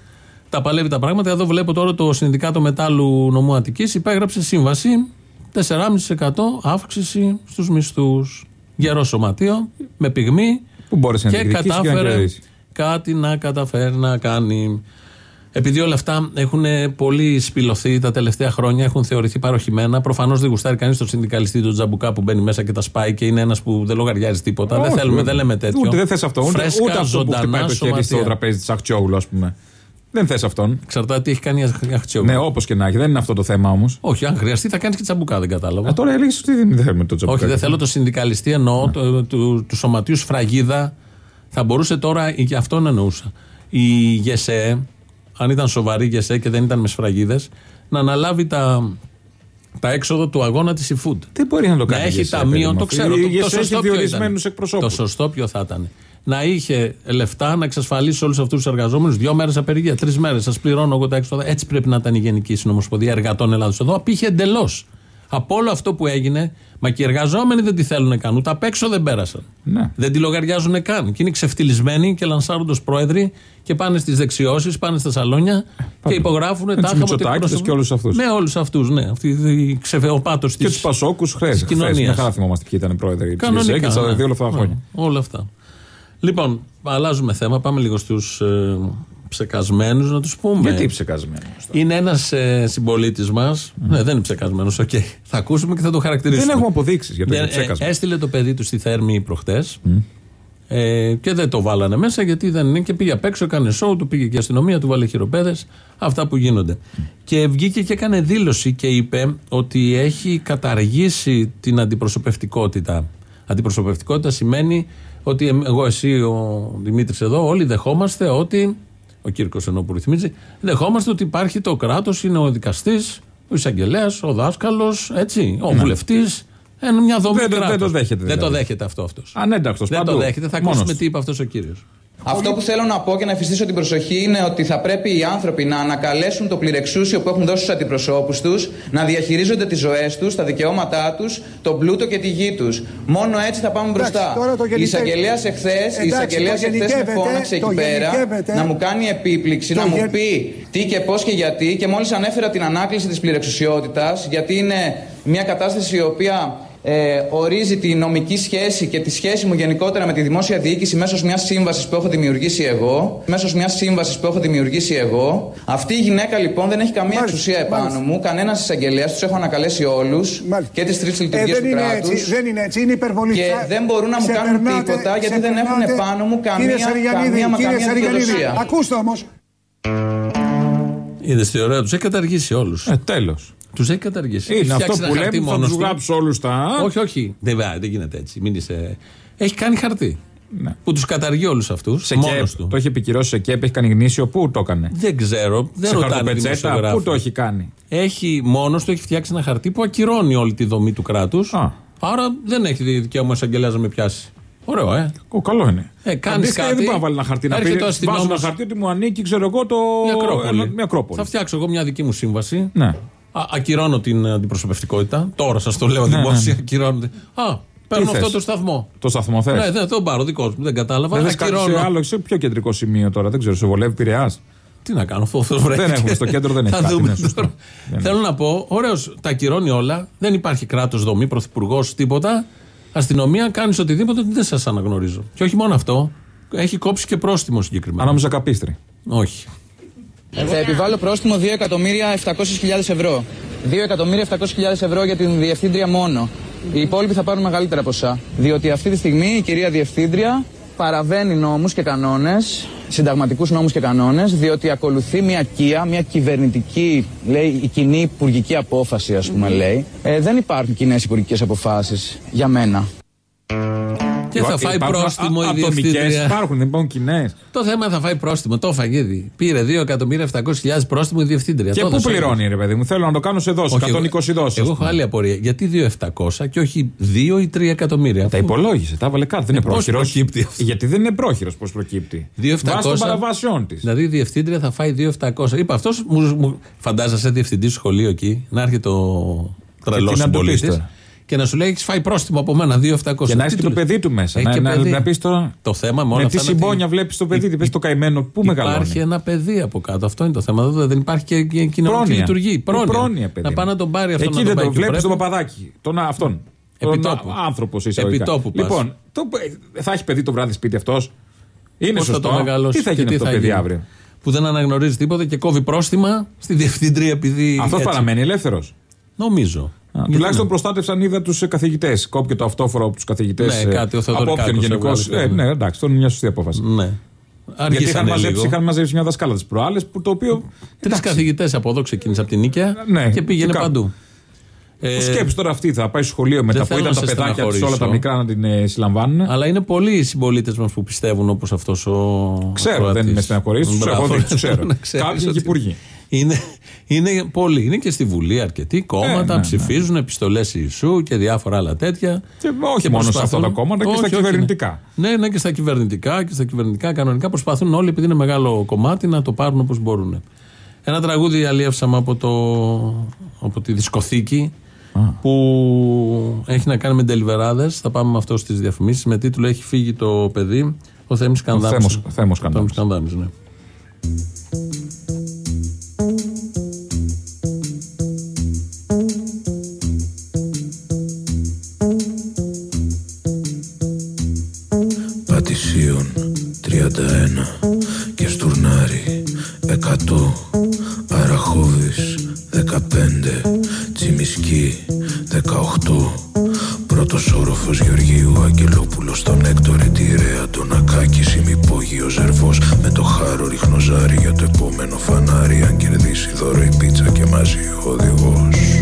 S2: Τα παλεύει τα πράγματα. Εδώ βλέπω τώρα το Συνδικάτο Μετάλλου Νομού Αττικής υπέγραψε σύμβαση 4,5% αύξηση στους μισθούς. Γερό σωματείο, με πυγμή
S3: Που μπόρεσε να
S2: και
S3: διεκδικήσει και να
S2: κατάφερε
S3: κερδίσει.
S2: κάτι να καταφέρει να κάνει. Επειδή όλα αυτά έχουν πολύ σπηλωθεί τα τελευταία χρόνια, έχουν θεωρηθεί παροχημένα. Προφανώς δεν γουστάρει κανείς τον συνδικαλιστή του Τζαμπουκά που μπαίνει μέσα και τα σπάει και είναι ένας που δεν λογαριάζει τίποτα. δεν
S3: Όχι,
S2: θέλουμε,
S3: βέβαια.
S2: δεν λέμε τέτοιο.
S3: Ούτε δεν θες αυτό. Ούτε,
S2: Φρέσκα,
S3: ούτε αυτό που
S2: ζωντανά
S3: χτυπάει το χέρι στο
S2: σωματεία.
S3: τραπέζι της Αχτσιόγλου, ας πούμε. Δεν θες αυτόν.
S2: Εξαρτάται τι έχει κάνει η Αχτσιόγλου.
S3: Ναι, όπως και να έχει. Δεν είναι αυτό το θέμα όμως.
S2: Όχι, αν χρειαστεί θα κάνεις και τσαμπουκά, δεν κατάλαβα.
S3: Α, τώρα έλεγες ότι δεν θέλουμε το τζαμπουκάκι.
S2: Όχι, δεν θέλω το συνδικαλιστή, εννοώ το- του, του σωματείου Σφραγίδα. Θα μπορούσε τώρα, και αυτόν εννοούσα, η ΓΕΣΕ, αν ήταν σοβαρή ΓΕΣΕ και δεν ήταν με σφραγίδες, να αναλάβει τα, τα έξοδα του αγώνα της eFood.
S3: Δεν μπορεί να το
S2: Να
S3: κάνει.
S2: έχει
S3: η ΓΕΣΕ,
S2: ταμείο,
S3: παιδί μου.
S2: το ξέρω.
S3: Η
S2: Το, το
S3: ΓΕΣΕ
S2: σωστό
S3: έχει
S2: ποιο
S3: διορισμένους
S2: ήταν.
S3: εκπροσώπους.
S2: Το σωστό ποιο θα ήταν. Να είχε λεφτά να εξασφαλίσει όλους αυτούς τους εργαζόμενους δύο μέρες απεργία, τρεις μέρες. Σας πληρώνω εγώ τα έξοδα. Έτσι πρέπει να ήταν η Γενική Συνομοσπονδία Εργατών Ελλάδος. Εδώ απήχε εντελώς. Από όλο αυτό που έγινε, μα και οι εργαζόμενοι δεν τη θέλουν καν. Ούτε απ' έξω δεν πέρασαν.
S3: Ναι.
S2: Δεν τη λογαριάζουν καν. Και είναι ξεφτυλισμένοι και λανσάρονται ω πρόεδροι και πάνε στις δεξιώσεις, πάνε στα σαλόνια και υπογράφουν
S3: τους
S2: τάχα από
S3: Μητσοτάκηδες και όλους αυτούς.
S2: Ναι, όλους αυτούς. Ναι. Αυτή η ξεφεοπάτο τη
S3: Και τους Πασόκους χθες.
S2: κοινωνίας.
S3: Μια χαρά θυμόμαστε ποιοι ήταν πρόεδροι της
S2: Κανονικά.
S3: ΓΕΣΕ και στα
S2: ναι.
S3: δύο όλα αυτά τα
S2: Ναι,
S3: χρόνια.
S2: όλα αυτά. Λοιπόν, αλλάζουμε θέμα. Πάμε λίγο στους ε, ψεκασμένους να τους πούμε.
S3: Γιατί ψεκασμένο.
S2: Είναι ένας ε, συμπολίτης μας. Ναι, δεν είναι ψεκασμένος. Οκ. Θα ακούσουμε και θα το χαρακτηρίσουμε.
S3: Δεν έχουμε αποδείξεις για το
S2: Δεν-
S3: ψέκασμα.
S2: ε, έστειλε το παιδί του στη Θέρμη προχτές. Ε, και δεν το βάλανε μέσα γιατί δεν είναι και πήγε απ' έξω, έκανε σοου, του πήγε και η αστυνομία, του βάλε χειροπέδες. Αυτά που γίνονται. Και βγήκε και έκανε δήλωση και είπε ότι έχει καταργήσει την αντιπροσωπευτικότητα. Αντιπροσωπευτικότητα σημαίνει ότι εμ- εγώ, εσύ, ο Δημήτρης εδώ, όλοι δεχόμαστε ότι. Ο Κύρκος ενώ που ρυθμίζει, δεχόμαστε ότι υπάρχει το κράτος, είναι ο δικαστής, ο εισαγγελέας, ο δάσκαλος, έτσι, ο βουλευτής. Είναι μια δομή
S3: Δεν το- δεν
S2: κράτους.
S3: το δέχεται,
S2: Δεν το
S3: δηλαδή.
S2: δέχεται αυτό αυτός.
S3: Ανέντακτο
S2: Δεν
S3: παντού.
S2: το δέχεται. Θα
S3: Μόνος
S2: ακούσουμε
S3: του.
S2: τι είπε αυτός ο κύριος.
S7: Αυτό που θέλω να πω και να εφιστήσω την προσοχή είναι ότι θα πρέπει οι άνθρωποι να ανακαλέσουν το πληρεξούσιο που έχουν δώσει στους αντιπροσώπους τους, να διαχειρίζονται τις ζωές τους, τα δικαιώματά τους, τον πλούτο και τη γη τους. Μόνο έτσι θα πάμε μπροστά.
S8: τώρα το
S7: Η
S8: γενικεύεται.
S7: εισαγγελέας εχθέ
S8: Εντάξει,
S7: εισαγγελέας
S8: το
S7: εχθές με
S8: γενικεύεται,
S7: φώναξε
S8: το
S7: εκεί πέρα
S8: γενικεύεται.
S7: να μου κάνει επίπληξη,
S8: Το
S7: να μου
S8: γε-
S7: πει τι και πώς και γιατί. Και μόλις ανέφερα την ανάκληση της πληρεξουσιότητας, γιατί είναι μια κατάσταση η οποία ε, ορίζει τη νομική σχέση και τη σχέση μου γενικότερα με τη δημόσια διοίκηση μέσω μιας σύμβασης που έχω δημιουργήσει εγώ. Μέσω μιας σύμβασης που έχω δημιουργήσει εγώ. Αυτή η γυναίκα λοιπόν δεν έχει καμία
S8: Μάλιστα,
S7: εξουσία επάνω
S8: μάλιστα.
S7: μου. Κανένας εισαγγελέα, τους έχω ανακαλέσει όλους
S8: Μάλιστα.
S7: και τι τρεις
S8: Ε,
S7: λειτουργίες
S8: δεν
S7: του
S8: είναι
S7: κράτους.
S8: έτσι, δεν είναι έτσι, είναι υπερβολή.
S7: Και
S8: Ξα-
S7: δεν μπορούν να μου κάνουν
S8: ξεπερνάτε-
S7: τίποτα, γιατί δεν έχουν
S8: ξεπερνάτε-
S7: επάνω μου καμία-
S8: Κύριε Σαριγιαννίδη,
S7: καμία μα
S8: κύριε
S7: καμία
S8: Σαριγιαννίδη,
S7: δικαιοδοσία.
S8: Ακούστε όμως.
S2: Είδες τι ωραία, τους έχει καταργήσει όλους.
S3: Ε, τέλος.
S2: Τους έχει καταργήσει. Έχει
S3: Είναι αυτό
S2: φτιάξει
S3: που
S2: ένα χαρτί
S3: λέμε, θα
S2: μόνος
S3: του
S2: του.
S3: γράψει όλους τα.
S2: Όχι, όχι. Δεν, βα- δεν γίνεται έτσι. Μην είσαι... Έχει κάνει χαρτί.
S3: Ναι.
S2: Που τους καταργεί όλους αυτούς.
S3: Σε
S2: Μόνος
S3: ΚΕΠ.
S2: του.
S3: Το έχει επικυρώσει σε ΚΕΠ, έχει κάνει γνήσιο. Πού το έκανε;
S2: Δεν ξέρω. Δεν
S3: σε
S2: ρωτάνε
S3: χαρτοπετσέτα,
S2: δημοσιογράφοι.
S3: πού το έχει κάνει;
S2: Έχει μόνος του έχει φτιάξει ένα χαρτί που ακυρώνει όλη τη δομή του κράτους.
S3: Α.
S2: Άρα δεν έχει δικαίωμα ο εισαγγελέα να με πιάσει. Ωραίο, ε.
S3: Ο, καλό είναι.
S2: Ε, κάνεις
S3: Αντίστοιχα,
S2: κάτι,
S3: Δεν πάει να βάλει ένα χαρτί να
S2: έρχεται
S3: πει.
S2: ο
S3: Βάζω ένα
S2: αστυνόμος-
S3: χαρτί ότι μου ανήκει, ξέρω εγώ, το.
S2: Μια Ακρόπολη.
S3: ένα- Μια Ακρόπολη.
S2: Θα φτιάξω εγώ μια δική μου σύμβαση.
S3: Ναι.
S2: Α, ακυρώνω την αντιπροσωπευτικότητα. Τώρα σας το λέω
S3: Ναι,
S2: δημόσια.
S3: ναι.
S2: Ακυρώνω. Α, παίρνω
S3: θες;
S2: αυτό το σταθμό.
S3: Το σταθμό θες;
S2: Ναι, δεν τον πάρω, δικό μου. Δεν κατάλαβα.
S3: Δεν θες κάτι
S2: ακυρώνω.
S3: σε άλλο, σε πιο κεντρικό σημείο τώρα. Δεν ξέρω, σε βολεύει Πειραιάς.
S2: Τι να κάνω, αυτό αυτό βρέθηκε.
S3: Δεν έχουμε, στο κέντρο δεν έχει
S2: Θα
S3: κάτι,
S2: δούμε
S3: ναι, σωστό.
S2: τώρα.
S3: Δεν
S2: Θέλω να πω, ωραίος, τα ακυρώνει όλα. Δεν υπάρχει κράτος, δομή, πρωθυπουργός, τίποτα. Αστυνομία, κάνεις οτιδήποτε, δεν σας αναγνωρίζω. Και όχι μόνο αυτό, έχει κόψει και πρόστιμο συγκεκριμένα.
S3: Αν νόμιζα καπίστρι.
S2: Όχι.
S7: Θα επιβάλλω πρόστιμο 2.700.000 ευρώ. 2.700.000 ευρώ για την διευθύντρια μόνο. Οι υπόλοιποι θα πάρουν μεγαλύτερα ποσά. Διότι αυτή τη στιγμή η κυρία Διευθύντρια παραβαίνει νόμους και κανόνες, συνταγματικούς νόμους και κανόνες, διότι ακολουθεί μια κία, μια κυβερνητική, λέει, η κοινή υπουργική απόφαση, ας πούμε, λέει. Ε, δεν υπάρχουν κοινές υπουργικές αποφάσεις για μένα.
S2: Και θα φάει
S3: Υπάρχουν
S2: πρόστιμο
S3: α-
S2: η
S3: ατομικές,
S2: διευθύντρια.
S3: Υπάρχουν, δεν υπάρχουν κοινές.
S2: Το θέμα θα φάει πρόστιμο. Το έφαγε ήδη. Πήρε 2.700.000 πρόστιμο η διευθύντρια.
S3: Και
S2: Το
S3: πού
S2: έδωσε.
S3: πληρώνει, ρε παιδί μου; Θέλω να το κάνω σε δόσεις.
S2: Όχι,
S3: 120
S2: εγώ-
S3: δόσεις.
S2: Εγώ έχω άλλη απορία. Γιατί 2.700 και όχι 2 ή 3 εκατομμύρια;
S3: Τα
S2: Αφού
S3: υπολόγισε, τα έβαλε κάτω. Δεν είναι
S2: πώς
S3: πρόχειρος.
S2: προκύπτει αυτό;
S3: Γιατί δεν είναι πρόχειρος πώς προκύπτει.
S2: 2.700.
S3: Βάσει των παραβάσεων της.
S2: Δηλαδή η διευθύντρια θα φάει 2.700. Είπα αυτός, μου, μου φαντάζεσαι διευθυντή στο σχολείο εκεί, να έρχεται ο τρελό
S3: τι να του πεις
S2: συμπολίτης
S3: τώρα;
S2: Και να σου λέει: Έχεις φάει πρόστιμο από μένα 2.700.
S3: Και να έχει
S2: Τι
S3: και το
S2: του λες;
S3: παιδί του μέσα.
S2: Έχει
S3: Να,
S2: και
S3: να,
S2: παιδί.
S3: να πεις τώρα.
S2: Το θέμα με όλα
S3: Με
S2: αυτά
S3: τι
S2: είναι ότι
S3: συμπόνια βλέπεις το παιδί, τι πες το καημένο, πού μεγαλώνει.
S2: Υπάρχει ένα παιδί από κάτω. Αυτό είναι το θέμα. Δεν δεν υπάρχει και και κοινωνική
S3: Πρόνοια.
S2: λειτουργία.
S3: Η
S2: Πρόνοια.
S3: πρόνοια, παιδί
S2: να
S3: μου;
S2: πάει να τον πάρει αυτό
S3: Εκεί
S2: να τον
S3: δεν
S2: πάει
S3: το
S2: εκεί που
S3: βλέπει τον
S2: πρέπει.
S3: παπαδάκι. Τον αυτόν.
S2: Επιτόπου.
S3: Τον άνθρωπος εισαγωγικά.
S2: Επιτόπου πας.
S3: Λοιπόν, το, θα έχει παιδί το βράδυ σπίτι αυτός; Είναι
S2: Πώς θα
S3: σωστό;
S2: το μεγαλώσει
S3: τι θα
S2: και
S3: γίνει αυτό το παιδί
S2: γίνει.
S3: αύριο;
S2: Που δεν αναγνωρίζει τίποτα και κόβει πρόστιμα στη διευθύντρια επειδή.
S3: Αυτός
S2: έτσι.
S3: παραμένει ελεύθερος;
S2: Νομίζω. Γιατί
S3: Τουλάχιστον
S2: να-
S3: προστάτευσαν είδα τους καθηγητές. Κόπηκε το αυτόφορο από τους καθηγητές.
S2: Ναι, κάτι ο Θεοδωρικάκος
S3: γενικώς.
S2: έβγαλε,
S3: Ε,
S2: ναι.
S3: ναι, εντάξει, τώρα είναι μια σωστή απόφαση.
S2: Ναι.
S3: Γιατί είχαν
S2: Αργήσανε
S3: μαζέψει,
S2: λίγο.
S3: είχαν μαζέψει μια δασκάλα τη προάλλες που το οποίο.
S2: Τρεις καθηγητές από εδώ ξεκίνησε από την Νίκαια
S3: Ναι,
S2: και πήγαινε
S3: και κάπου.
S2: παντού. Ε,
S3: Σκέψει τώρα αυτή, θα πάει στο σχολείο μετά
S2: δεν
S3: που
S2: θέλω
S3: ήταν
S2: να
S3: τα
S2: σε
S3: παιδάκια της όλα τα
S2: στεναχωρήσω.
S3: μικρά να την ε, συλλαμβάνουν.
S2: αλλά είναι πολλοί οι συμπολίτες μας που πιστεύουν όπως αυτός ο.
S3: Ξέρω,
S2: ακροατής.
S3: δεν με στεναχωρείς, τους
S2: Μπράβο,
S3: έχω δει, τους ξέρω.
S2: να ξέρεις
S3: Κάποιοι
S2: ότι
S3: και υπουργοί.
S2: Είναι, είναι πολλοί. Είναι και στη Βουλή αρκετοί κόμματα,
S3: Ε, ναι, ναι.
S2: ψηφίζουν επιστολές Ιησού και διάφορα άλλα τέτοια.
S3: Και όχι μόνο σε αυτά τα κόμματα και στα
S2: Όχι, όχι,
S3: κυβερνητικά.
S2: Ναι. ναι, ναι, και στα κυβερνητικά και στα κυβερνητικά κανονικά προσπαθούν όλοι επειδή είναι μεγάλο κομμάτι να το πάρουν όπως μπορούν. Ένα τραγούδι αλλιεύσαμε από, το, από τη δισκοθήκη που έχει να κάνει με ντελιβεράδες. Θα πάμε με αυτό στις διαφημίσεις με τίτλο Έχει φύγει το παιδί. Ο Θέμης Κανδάμης.
S3: Θέμος- Θέμος Κανδάμης.
S2: Θέμος Κανδάμης, ναι.
S8: Πατησίων 31 και Στουρνάρι 100 Αραχώβης 15 Τσιμισκή 18 Πρώτος όροφος Γεωργίου Αγγελόπουλος Στον Έκτορη Τυρέα Τον Ακάκη Ημυπόγειο Ζερβός Με το χάρο ριχνοζάρι για το επόμενο φανάρι Αν κερδίσει δώρο η πίτσα και μαζί ο οδηγός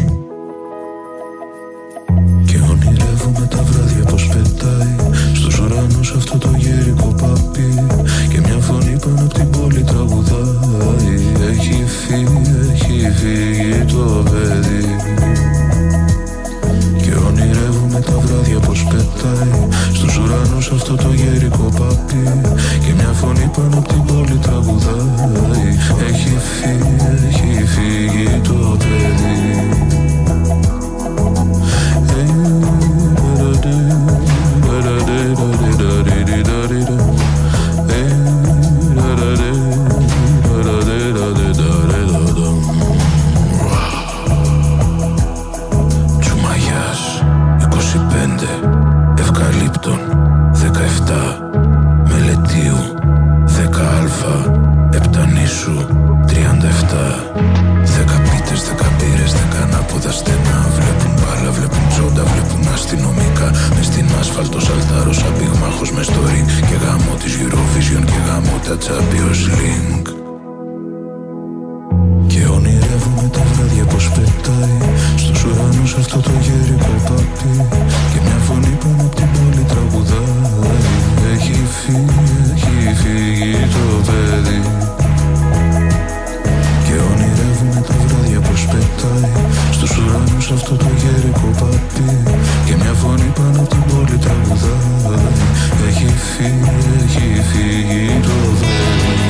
S8: ring Και γάμο της Eurovision και γάμο τα Champions League. Και ονειρεύομαι τα βράδια πως πετάει Στους ουρανούς αυτό το γέρικο παπί Και μια φωνή πάνω απ' την πόλη τραγουδάει. Έχει φύγει, έχει φύγει το παιδί πως πετάει Στους ουρανούς αυτό το γέρικο παπί Και μια φωνή πάνω απ' την πόλη τραγουδάει. Έχει φύγει, έχει φύγει το παιδί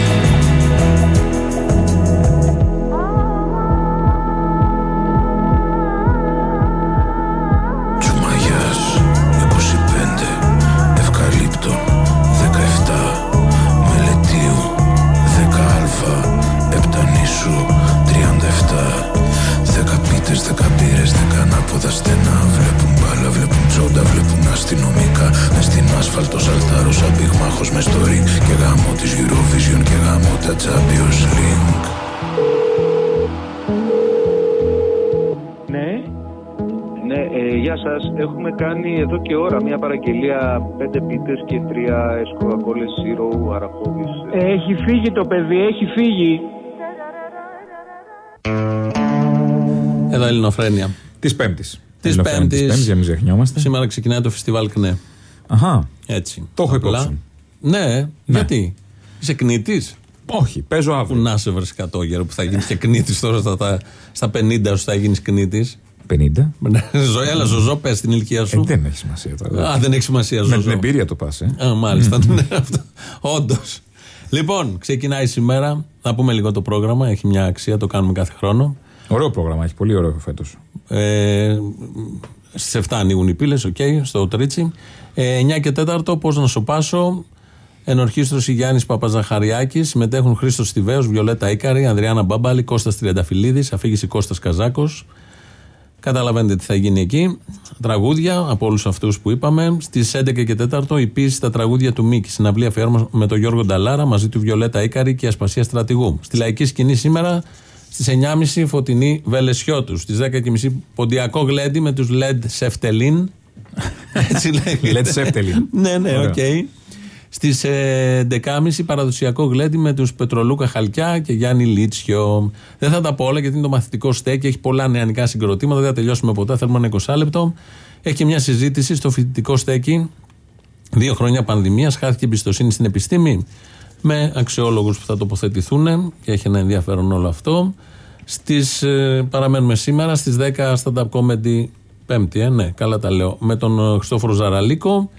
S8: σαν πυγμάχος μες στο ring Και γάμο της Eurovision και γάμο τα Champions League
S9: Ναι. Ναι, ε, γεια σας. Έχουμε κάνει εδώ και ώρα μια παραγγελία πέντε πίτες και τρία εσκοκακόλες zero αραχώδης.
S10: Έχει φύγει το παιδί, έχει φύγει.
S2: Εδώ Ελληνοφρένεια.
S3: Της Πέμπτης.
S2: Της Πέμπτης.
S3: για να μην ξεχνιόμαστε.
S2: Σήμερα ξεκινάει το φεστιβάλ ΚΝΕ.
S3: Αχά.
S2: Έτσι.
S3: Το έχω
S2: Απλά.
S3: υπόψη.
S2: Ναι, γιατί; Είσαι κνήτης;
S3: Όχι, παίζω
S2: Που
S3: αύριο.
S2: να σε βρει κατόγερο που θα γίνεις και κνήτης τώρα στα, τα- στα 50 σου θα γίνεις κνήτης;
S3: 50.
S2: Έλα, Ζωζό, πες την ηλικία
S3: Ε,
S2: σου.
S3: δεν έχει σημασία τώρα.
S2: Α, δεν έχει σημασία,
S3: Με
S2: Ζωζό.
S3: την εμπειρία το πας. Ε.
S2: Α, μάλιστα. ναι, αυτό. Όντως. Λοιπόν, ξεκινάει σήμερα. Θα πούμε λίγο το πρόγραμμα. Έχει μια αξία, το κάνουμε κάθε χρόνο.
S3: Ωραίο πρόγραμμα, έχει πολύ ωραίο φέτος.
S2: Ε, Στις 7 ανοίγουν οι πύλες, οκ, στο Τρίτσι. Ε, 9 και 4, Πώς να σωπάσω. Ενορχίστρωση Γιάννη Παπαζαχαριάκης. Συμμετέχουν Χρήστος Θηβαίος, Βιολέτα Ίκαρη, Ανδριάννα Μπάμπαλη, Κώστας Τριανταφυλλίδης, αφήγηση Κώστας Καζάκος. Καταλαβαίνετε τι θα γίνει εκεί. Τραγούδια από όλους αυτούς που είπαμε. Στις 11 και 4 επίσης τα τραγούδια του Μίκη. Συναυλία αφιέρωμα με τον Γιώργο Νταλάρα μαζί του Βιολέτα Ίκαρη και Ασπασία Στρατηγού. Στη λαϊκή σκηνή σήμερα στις 9.30 Φωτεινή Βελεσιώτου. Στις 10.30 ποντιακό γλέντι με τους Λεντ Σεφτελίν. Έτσι λέγεται.
S3: Let's Σεφτελίν.
S2: ναι, ναι,
S3: Ωραίο.
S2: οκ. Στις 11.30 παραδοσιακό γλέντι με τους Πετρολούκα Χαλκιά και Γιάννη Λίτσιο. Δεν θα τα πω όλα γιατί είναι το μαθητικό στέκι. Έχει πολλά νεανικά συγκροτήματα. Δεν θα τελειώσουμε ποτέ. Θέλουμε ένα 20 λεπτό. Έχει και μια συζήτηση στο φοιτητικό στέκι. Δύο χρόνια πανδημίας. Χάθηκε εμπιστοσύνη στην επιστήμη. Με αξιόλογους που θα τοποθετηθούν και έχει ένα ενδιαφέρον όλο αυτό. Στις, ε, παραμένουμε σήμερα στις 10 stand-up comedy. Πέμπτη, ε, ναι, καλά τα λέω. Με τον ε, Χριστόφορο Ζαραλίκο.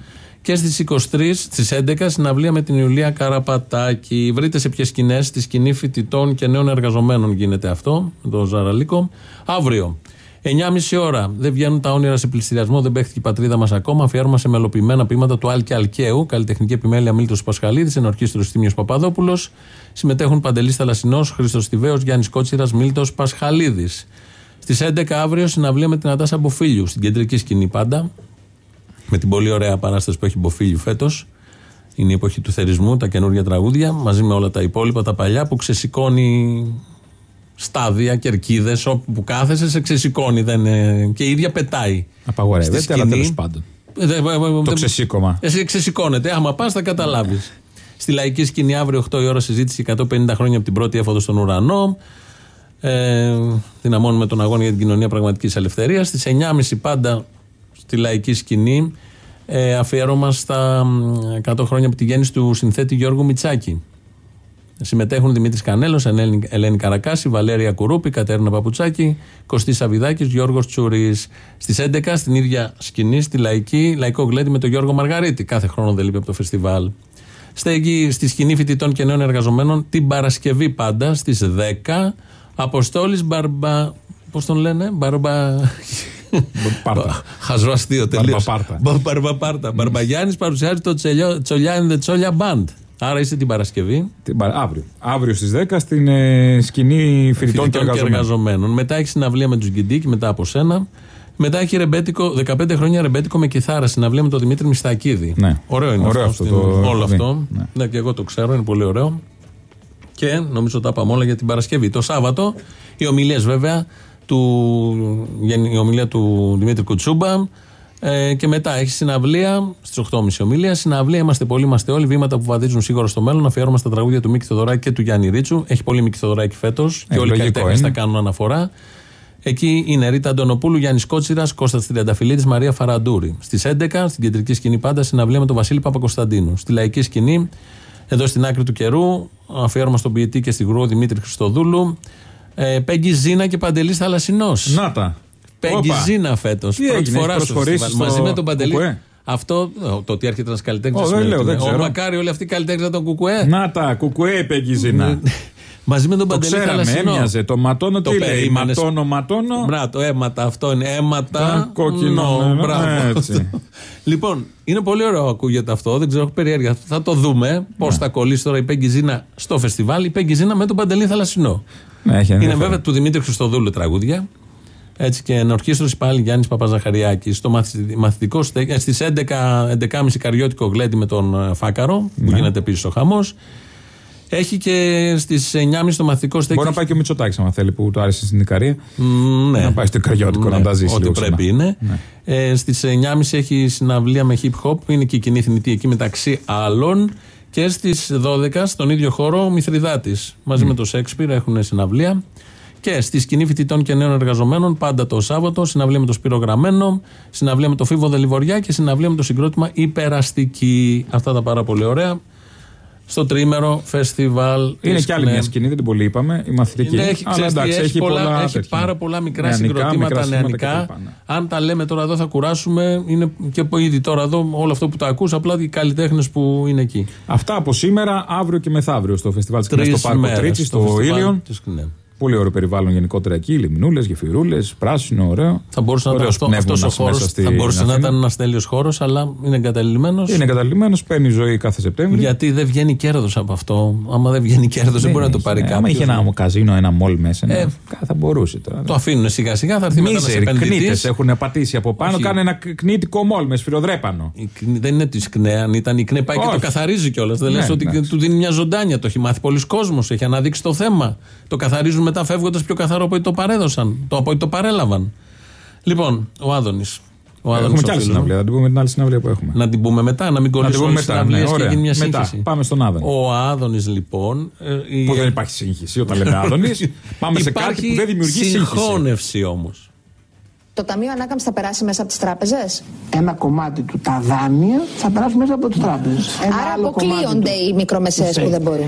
S2: Και στις 23, στις 11 συναυλία με την Ιουλία Καραπατάκη. Βρείτε σε ποιες σκηνές, στη σκηνή φοιτητών και νέων εργαζομένων γίνεται αυτό, με τον Ζαραλίκο. Αύριο. 9.30 ώρα. Δεν βγαίνουν τα όνειρα σε πληστηριασμό, δεν παίχτηκε η πατρίδα μας ακόμα. Αφιέρωμα σε μελοποιημένα ποίηματα του Άλκη Αλκαίου, καλλιτεχνική επιμέλεια Μίλτος Πασχαλίδης, ενορχίστρο Τίμιο Παπαδόπουλος. Συμμετέχουν Παντελής Θαλασσινός, Χρήστος Τιβαίο, Γιάννης Κότσιρας, Μίλτος Πασχαλίδης. Στις 11 αύριο συναυλία με την Αντάσα Μποφίλιου, στην κεντρική σκηνή πάντα. Με την πολύ ωραία παράσταση που έχει Μποφίλιου φέτος. Είναι η εποχή του θερισμού, τα καινούργια τραγούδια, μαζί με όλα τα υπόλοιπα, τα παλιά που ξεσηκώνει στάδια, κερκίδες, όπου που κάθεσαι σε ξεσηκώνει. Δεν, είναι- και η ίδια πετάει.
S3: Απαγορεύεται,
S2: Στη
S3: αλλά
S2: σκηνή-
S3: τέλος πάντων.
S2: Ε, δε- δε- δε-
S3: Το
S2: δε-
S3: ξεσήκωμα.
S2: Εσύ ξεσηκώνεται. Άμα πας, θα καταλάβεις. Στη λαϊκή σκηνή αύριο 8 η ώρα συζήτηση 150 χρόνια από την πρώτη έφοδο στον ουρανό. Ε, δυναμώνουμε τον αγώνα για την κοινωνία πραγματικής ελευθερίας. Στις 9.30 πάντα στη λαϊκή σκηνή ε, αφιέρωμα στα μ, 100 χρόνια από τη γέννηση του συνθέτη Γιώργου Μιτσάκη. Συμμετέχουν Δημήτρης Κανέλος, Ελένη, Ελένη Καρακάση, Βαλέρια Κουρούπη, Κατέρινα Παπουτσάκη, Κωστής Σαβιδάκης, Γιώργος Τσουρής. Στις 11 στην ίδια σκηνή, στη λαϊκή, λαϊκό γλέντι με τον Γιώργο Μαργαρίτη. Κάθε χρόνο δεν λείπει από το φεστιβάλ. Στέγει στη σκηνή φοιτητών και νέων εργαζομένων την Παρασκευή πάντα στις 10. Αποστόλης Μπαρμπα. Πώς τον λένε, Μπαρμπα.
S3: Πάρτα.
S2: Χαζός αστείο τελείως.
S3: Μπαρμπαπάρτα.
S2: Μπαρμπαπάρτα. Μπαρμπαγιάννης παρουσιάζει το Τσελιό- Τσολιά and the Τσόλια Band. Άρα είστε την Παρασκευή.
S3: Την παρα- Αύριο. Αύριο στις 10 στην ε, σκηνή φοιτητών και εργαζομένων.
S2: εργαζομένων. Μετά έχει συναυλία με τους Γκιντίκη, μετά από σένα. Μετά έχει ρεμπέτικο, 15 χρόνια ρεμπέτικο με κιθάρα, συναυλία με τον Δημήτρη Μιστακίδη.
S3: Ναι.
S2: Ωραίο είναι
S3: Ωραίο
S2: αυτό.
S3: αυτό
S2: στην-
S3: το-
S2: όλο
S3: ναι.
S2: αυτό.
S3: Ναι.
S2: Ναι. και εγώ το ξέρω, είναι πολύ ωραίο. Και νομίζω τα πάμε όλα για την Παρασκευή. Το Σάββατο, οι ομιλίες βέβαια, του, η ομιλία του Δημήτρη Κουτσούμπα. Ε, και μετά έχει συναυλία στις 8.30 ομιλία. Συναυλία Είμαστε πολλοί, είμαστε όλοι. Βήματα που βαδίζουν σίγουρα στο μέλλον. Αφιέρωμα στα τραγούδια του Μίκη Θοδωράκη και του Γιάννη Ρίτσου. Έχει πολύ Μίκη Θοδωράκη φέτος.
S3: Ε,
S2: και όλοι οι
S3: λογικό
S2: καλλιτέχνες
S3: είναι.
S2: θα κάνουν αναφορά. Εκεί είναι Ρίτα Αντωνοπούλου, Γιάννης Κότσιρας, Κώστας Τριανταφυλλίδης, Μαρία Φαραντούρη. Στις 11 στην κεντρική σκηνή πάντα συναυλία με τον Βασίλη Παπακοσταντίνου. Στη λαϊκή σκηνή, εδώ στην άκρη του καιρού, αφιέρωμα στον ποιητή και στη γρουό Δημήτρη Χριστοδούλου. Ε, Πέγγι Ζήνα και Παντελής Θαλασσινός.
S3: Να τα.
S2: Πέγγι
S3: Όπα.
S2: Ζήνα φέτος.
S3: Τι
S2: Πρώτη
S3: έγινε,
S2: φορά
S3: έχει
S2: στο
S3: προσχωρήσει
S2: φεστιβάλ.
S3: στο
S2: Μαζί με τον Παντελή.
S3: Κουκουέ;
S2: Αυτό, ε, το ότι έρχεται ένας καλλιτέχνης.
S3: Ω, δεν λέω, δεν ξέρω.
S2: Μακάρι όλοι αυτοί οι καλλιτέχνε να τον κουκουέ.
S3: Να τα, κουκουέ Πεγκιζίνα.
S2: Μαζί με τον
S3: Το
S2: Παντελή
S3: ξέραμε,
S2: Θαλασσινό.
S3: έμοιαζε. Το ματώνο
S2: Το
S3: τι λέει.
S2: περίμενες.
S3: Ματώνο, ματώνο.
S2: Μπράβο, το αίματα αυτό είναι αίματα.
S3: Τα κόκκινο
S2: νο,
S3: νερό,
S2: μπράβο.
S3: έτσι.
S2: λοιπόν, είναι πολύ ωραίο ακούγεται αυτό. Δεν ξέρω, έχω περιέργεια. Θα το δούμε πώς
S3: Ναι.
S2: θα κολλήσει τώρα η Πέγγι Ζήνα στο φεστιβάλ. Η Πέγγι Ζήνα με τον Παντελή Θαλασσινό.
S3: Ναι, έχει
S2: Είναι
S3: ενδιαφέρον.
S2: βέβαια του Δημήτρη Χριστοδούλου τραγούδια. Έτσι και ενορχίστρωση πάλι Γιάννης Παπαζαχαριάκης. Στο μαθη- μαθητικό στέκι στις 11, 11.30 καριώτικο γλέντι με τον ε, Φάκαρο,
S3: Ναι.
S2: που γίνεται επίσης ο χαμός. Έχει και στις 9.30 το μαθητικό στέκι.
S3: Μπορεί να πάει και ο Μητσοτάκης, αν θέλει, που του άρεσε στην Ικαρία.
S2: Μ, ναι.
S3: Να πάει στο Καριώτικο να τα ζήσει
S2: Ό,τι
S3: λίγο
S2: πρέπει
S3: ξανά.
S2: είναι.
S3: Ναι.
S2: Ε, Στις 9.30 έχει συναυλία με hip hop, είναι και η κοινή θνητή εκεί μεταξύ άλλων. Και στις 12 στον ίδιο χώρο ο Μηθριδάτης. Μαζί με το Σέξπιρ έχουν συναυλία. Και στη σκηνή φοιτητών και νέων εργαζομένων, πάντα το Σάββατο, συναυλία με το Σπύρο Γραμμένο, συναυλία με το Φίβο Δελιβοριά και συναυλία με το συγκρότημα Υπεραστική. Αυτά τα πάρα πολύ ωραία. Στο τρίμερο φεστιβάλ.
S3: Είναι
S2: της
S3: και άλλη
S2: ΚΝΕ.
S3: μια σκηνή, δεν την πολύ είπαμε. Η μαθητική.
S2: Ναι, έχει,
S3: αλλά
S2: ξέρεις τι,
S3: εντάξει,
S2: έχει,
S3: έχει,
S2: πολλά,
S3: πολλά
S2: έχει
S3: τέτοια.
S2: πάρα πολλά μικρά
S3: Νεανικά,
S2: συγκροτήματα
S3: μικρά
S2: νεανικά.
S3: κτλ, ναι.
S2: Αν τα λέμε τώρα εδώ θα κουράσουμε. Είναι και από ήδη τώρα εδώ όλο αυτό που τα ακούς. Απλά οι καλλιτέχνες που είναι εκεί.
S3: Αυτά από σήμερα, αύριο και μεθαύριο στο φεστιβάλ της Κνέ
S2: Τρεις
S3: στο Πάρκο
S2: μέρες
S3: Τρίτσι,
S2: στο
S3: στο
S2: φεστιβάλ
S3: Ήλιον.
S2: Της ΚΝΕ.
S3: Πολύ ωραίο περιβάλλον γενικότερα εκεί. Λιμνούλες, γεφυρούλες, πράσινο, ωραίο.
S2: Θα μπορούσε να ήταν
S3: Ωραίος
S2: αυτός, αυτός ο
S3: πνεύμονας
S2: χώρος,
S3: μέσα στη
S2: θα μπορούσε να
S3: Αθήνα.
S2: ήταν ένας τέλειος χώρος, αλλά είναι εγκαταλειμμένος.
S3: Είναι εγκαταλειμμένος, παίρνει ζωή κάθε Σεπτέμβριο.
S2: Γιατί δεν βγαίνει κέρδος από αυτό. Άμα δεν βγαίνει κέρδος, δεν μπορεί να το πάρει
S3: Ναι,
S2: κάποιος.
S3: Άμα είχε ένα καζίνο, ένα μόλ μέσα, ναι,
S2: Ε,
S3: θα μπορούσε τώρα.
S2: Το αφήνουν σιγά σιγά, θα έρθει μετά ένα
S3: Μίζεροι
S2: επενδυτής.
S3: κνήτες έχουν πατήσει από πάνω,
S2: Όχι.
S3: κάνουν ένα κ- κνήτικο μόλ μες σφυροδρέπανο.
S2: Δεν είναι της ΚΝΕ, αν ήταν η ΚΝΕ πάει και
S3: Όχι.
S2: το καθαρίζει κιόλας. Δεν
S3: Ναι,
S2: λες ότι
S3: εντάξει.
S2: του δίνει μια ζωντάνια. Το έχει μάθει πολλοί κόσμος, έχει αναδείξει το θέμα. Το καθαρίζουν μετά φεύγοντας πιο καθαρό από ό,τι το παρέδωσαν. Το από ό,τι το παρέλαβαν. Λοιπόν, ο Άδωνης. Ο Άδωνης
S3: Έχουμε
S2: ο
S3: κι άλλη
S2: φίλος.
S3: συναυλία. Θα την πούμε την άλλη συναυλία που έχουμε.
S2: Να την πούμε μετά, να μην
S3: Να την
S2: κολλήσουμε
S3: πούμε
S2: όλε τι
S3: μετά. Ναι,
S2: συναυλίε και
S3: ωραία.
S2: γίνει μια
S3: Μετά.
S2: σύγχυση.
S3: Πάμε στον Άδωνη.
S2: Ο Άδωνης, λοιπόν. ε, η-
S3: Που δεν υπάρχει σύγχυση όταν λέμε Άδωνης. Πάμε σε κάτι
S2: Υπάρχει
S3: που δεν δημιουργεί σύγχυση.
S2: συγχώνευση όμως.
S11: Το Ταμείο Ανάκαμψης θα περάσει μέσα από τις τράπεζες;
S12: Ένα κομμάτι του τα δάνεια θα περάσει μέσα από τις τράπεζες.
S11: Άρα αποκλείονται οι μικρομεσαίες που δεν μπορούν.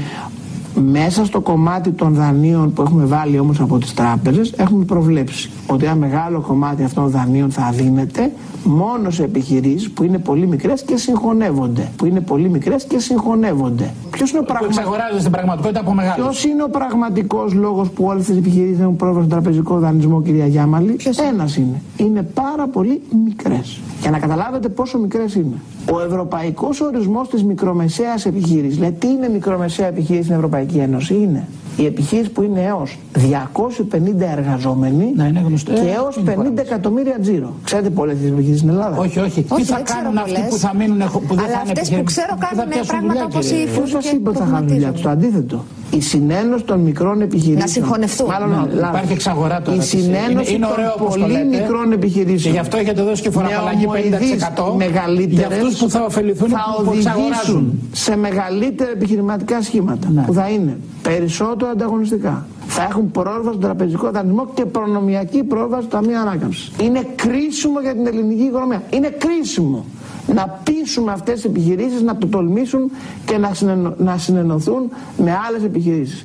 S12: Μέσα στο κομμάτι των δανείων που έχουμε βάλει όμως από τις τράπεζες έχουμε προβλέψει ότι ένα μεγάλο κομμάτι αυτών των δανείων θα δίνεται μόνο σε επιχειρήσεις που είναι πολύ μικρές και συγχωνεύονται. Που είναι πολύ μικρές και συγχωνεύονται. Ποιος είναι ο
S13: Που
S12: πραγματικός...
S13: εξαγοράζονται στην πραγματικότητα από μεγάλους.
S12: Ποιος είναι ο πραγματικός λόγος που όλες τις επιχειρήσεις έχουν πρόβλημα στον τραπεζικό δανεισμό, κυρία Γιάμαλη; Ένας είναι. Είναι πάρα πολύ μικρές. Για να καταλάβετε πόσο μικρές είναι. Ο ευρωπαϊκός ορισμός της μικρομεσαίας επιχείρησης. Δηλαδή, τι είναι μικρομεσαία επιχείρηση στην Ευρωπαϊκή Ένωση, είναι η επιχείρηση που είναι έως 250 εργαζόμενοι
S13: Ναι, είναι γνωστό.
S12: και
S13: Ε,
S12: έω
S13: είναι
S12: 50 εκατομμύρια τζίρο. Ξέρετε πολλές τι επιχειρήσει στην Ελλάδα.
S13: Όχι, όχι. Τι
S11: Όχι,
S13: θα
S11: δεν ξέρω
S13: κάνουν αυτοί
S11: πολλές.
S13: που θα μείνουν έχω- που δεν
S11: Αλλά
S13: θα είναι
S11: αυτές που
S13: επιχειρηματικοί,
S11: ξέρω
S13: που θα
S11: κάνουν
S13: πιάσουν
S11: πράγματα
S13: δουλειά,
S11: όπως
S13: κύριε.
S11: η
S12: Ποιο σας είπε ότι θα κάνουν δουλειά του, το αντίθετο. Η συνένωση των μικρών επιχειρήσεων.
S11: Να συγχωνευτούν.
S12: Μάλλον,
S13: Ναι,
S12: λάθος.
S13: υπάρχει εξαγορά τώρα
S12: Η
S13: της-
S12: συνένωση
S13: είναι- είναι ωραίο
S12: των
S13: όπως το
S12: πολύ
S13: λέτε.
S12: μικρών επιχειρήσεων.
S13: Και γι' αυτό έχετε δώσει και φοροαπαλλαγή 50%
S12: μεγαλύτερες
S13: για αυτούς που θα ωφεληθούν
S12: θα
S13: που- που εξαγοράζουν.
S12: οδηγήσουν σε μεγαλύτερα επιχειρηματικά σχήματα
S13: Ναι.
S12: που θα είναι περισσότερο ανταγωνιστικά. Θα έχουν πρόσβαση στον τραπεζικό δανεισμό και προνομιακή πρόσβαση στο Ταμείο Ανάκαμψης. Είναι κρίσιμο για την ελληνική οικονομία. Είναι κρίσιμο να πείσουμε αυτές τις επιχειρήσεις να το τολμήσουν και να, συνενω- να συνενωθούν με άλλες επιχειρήσεις.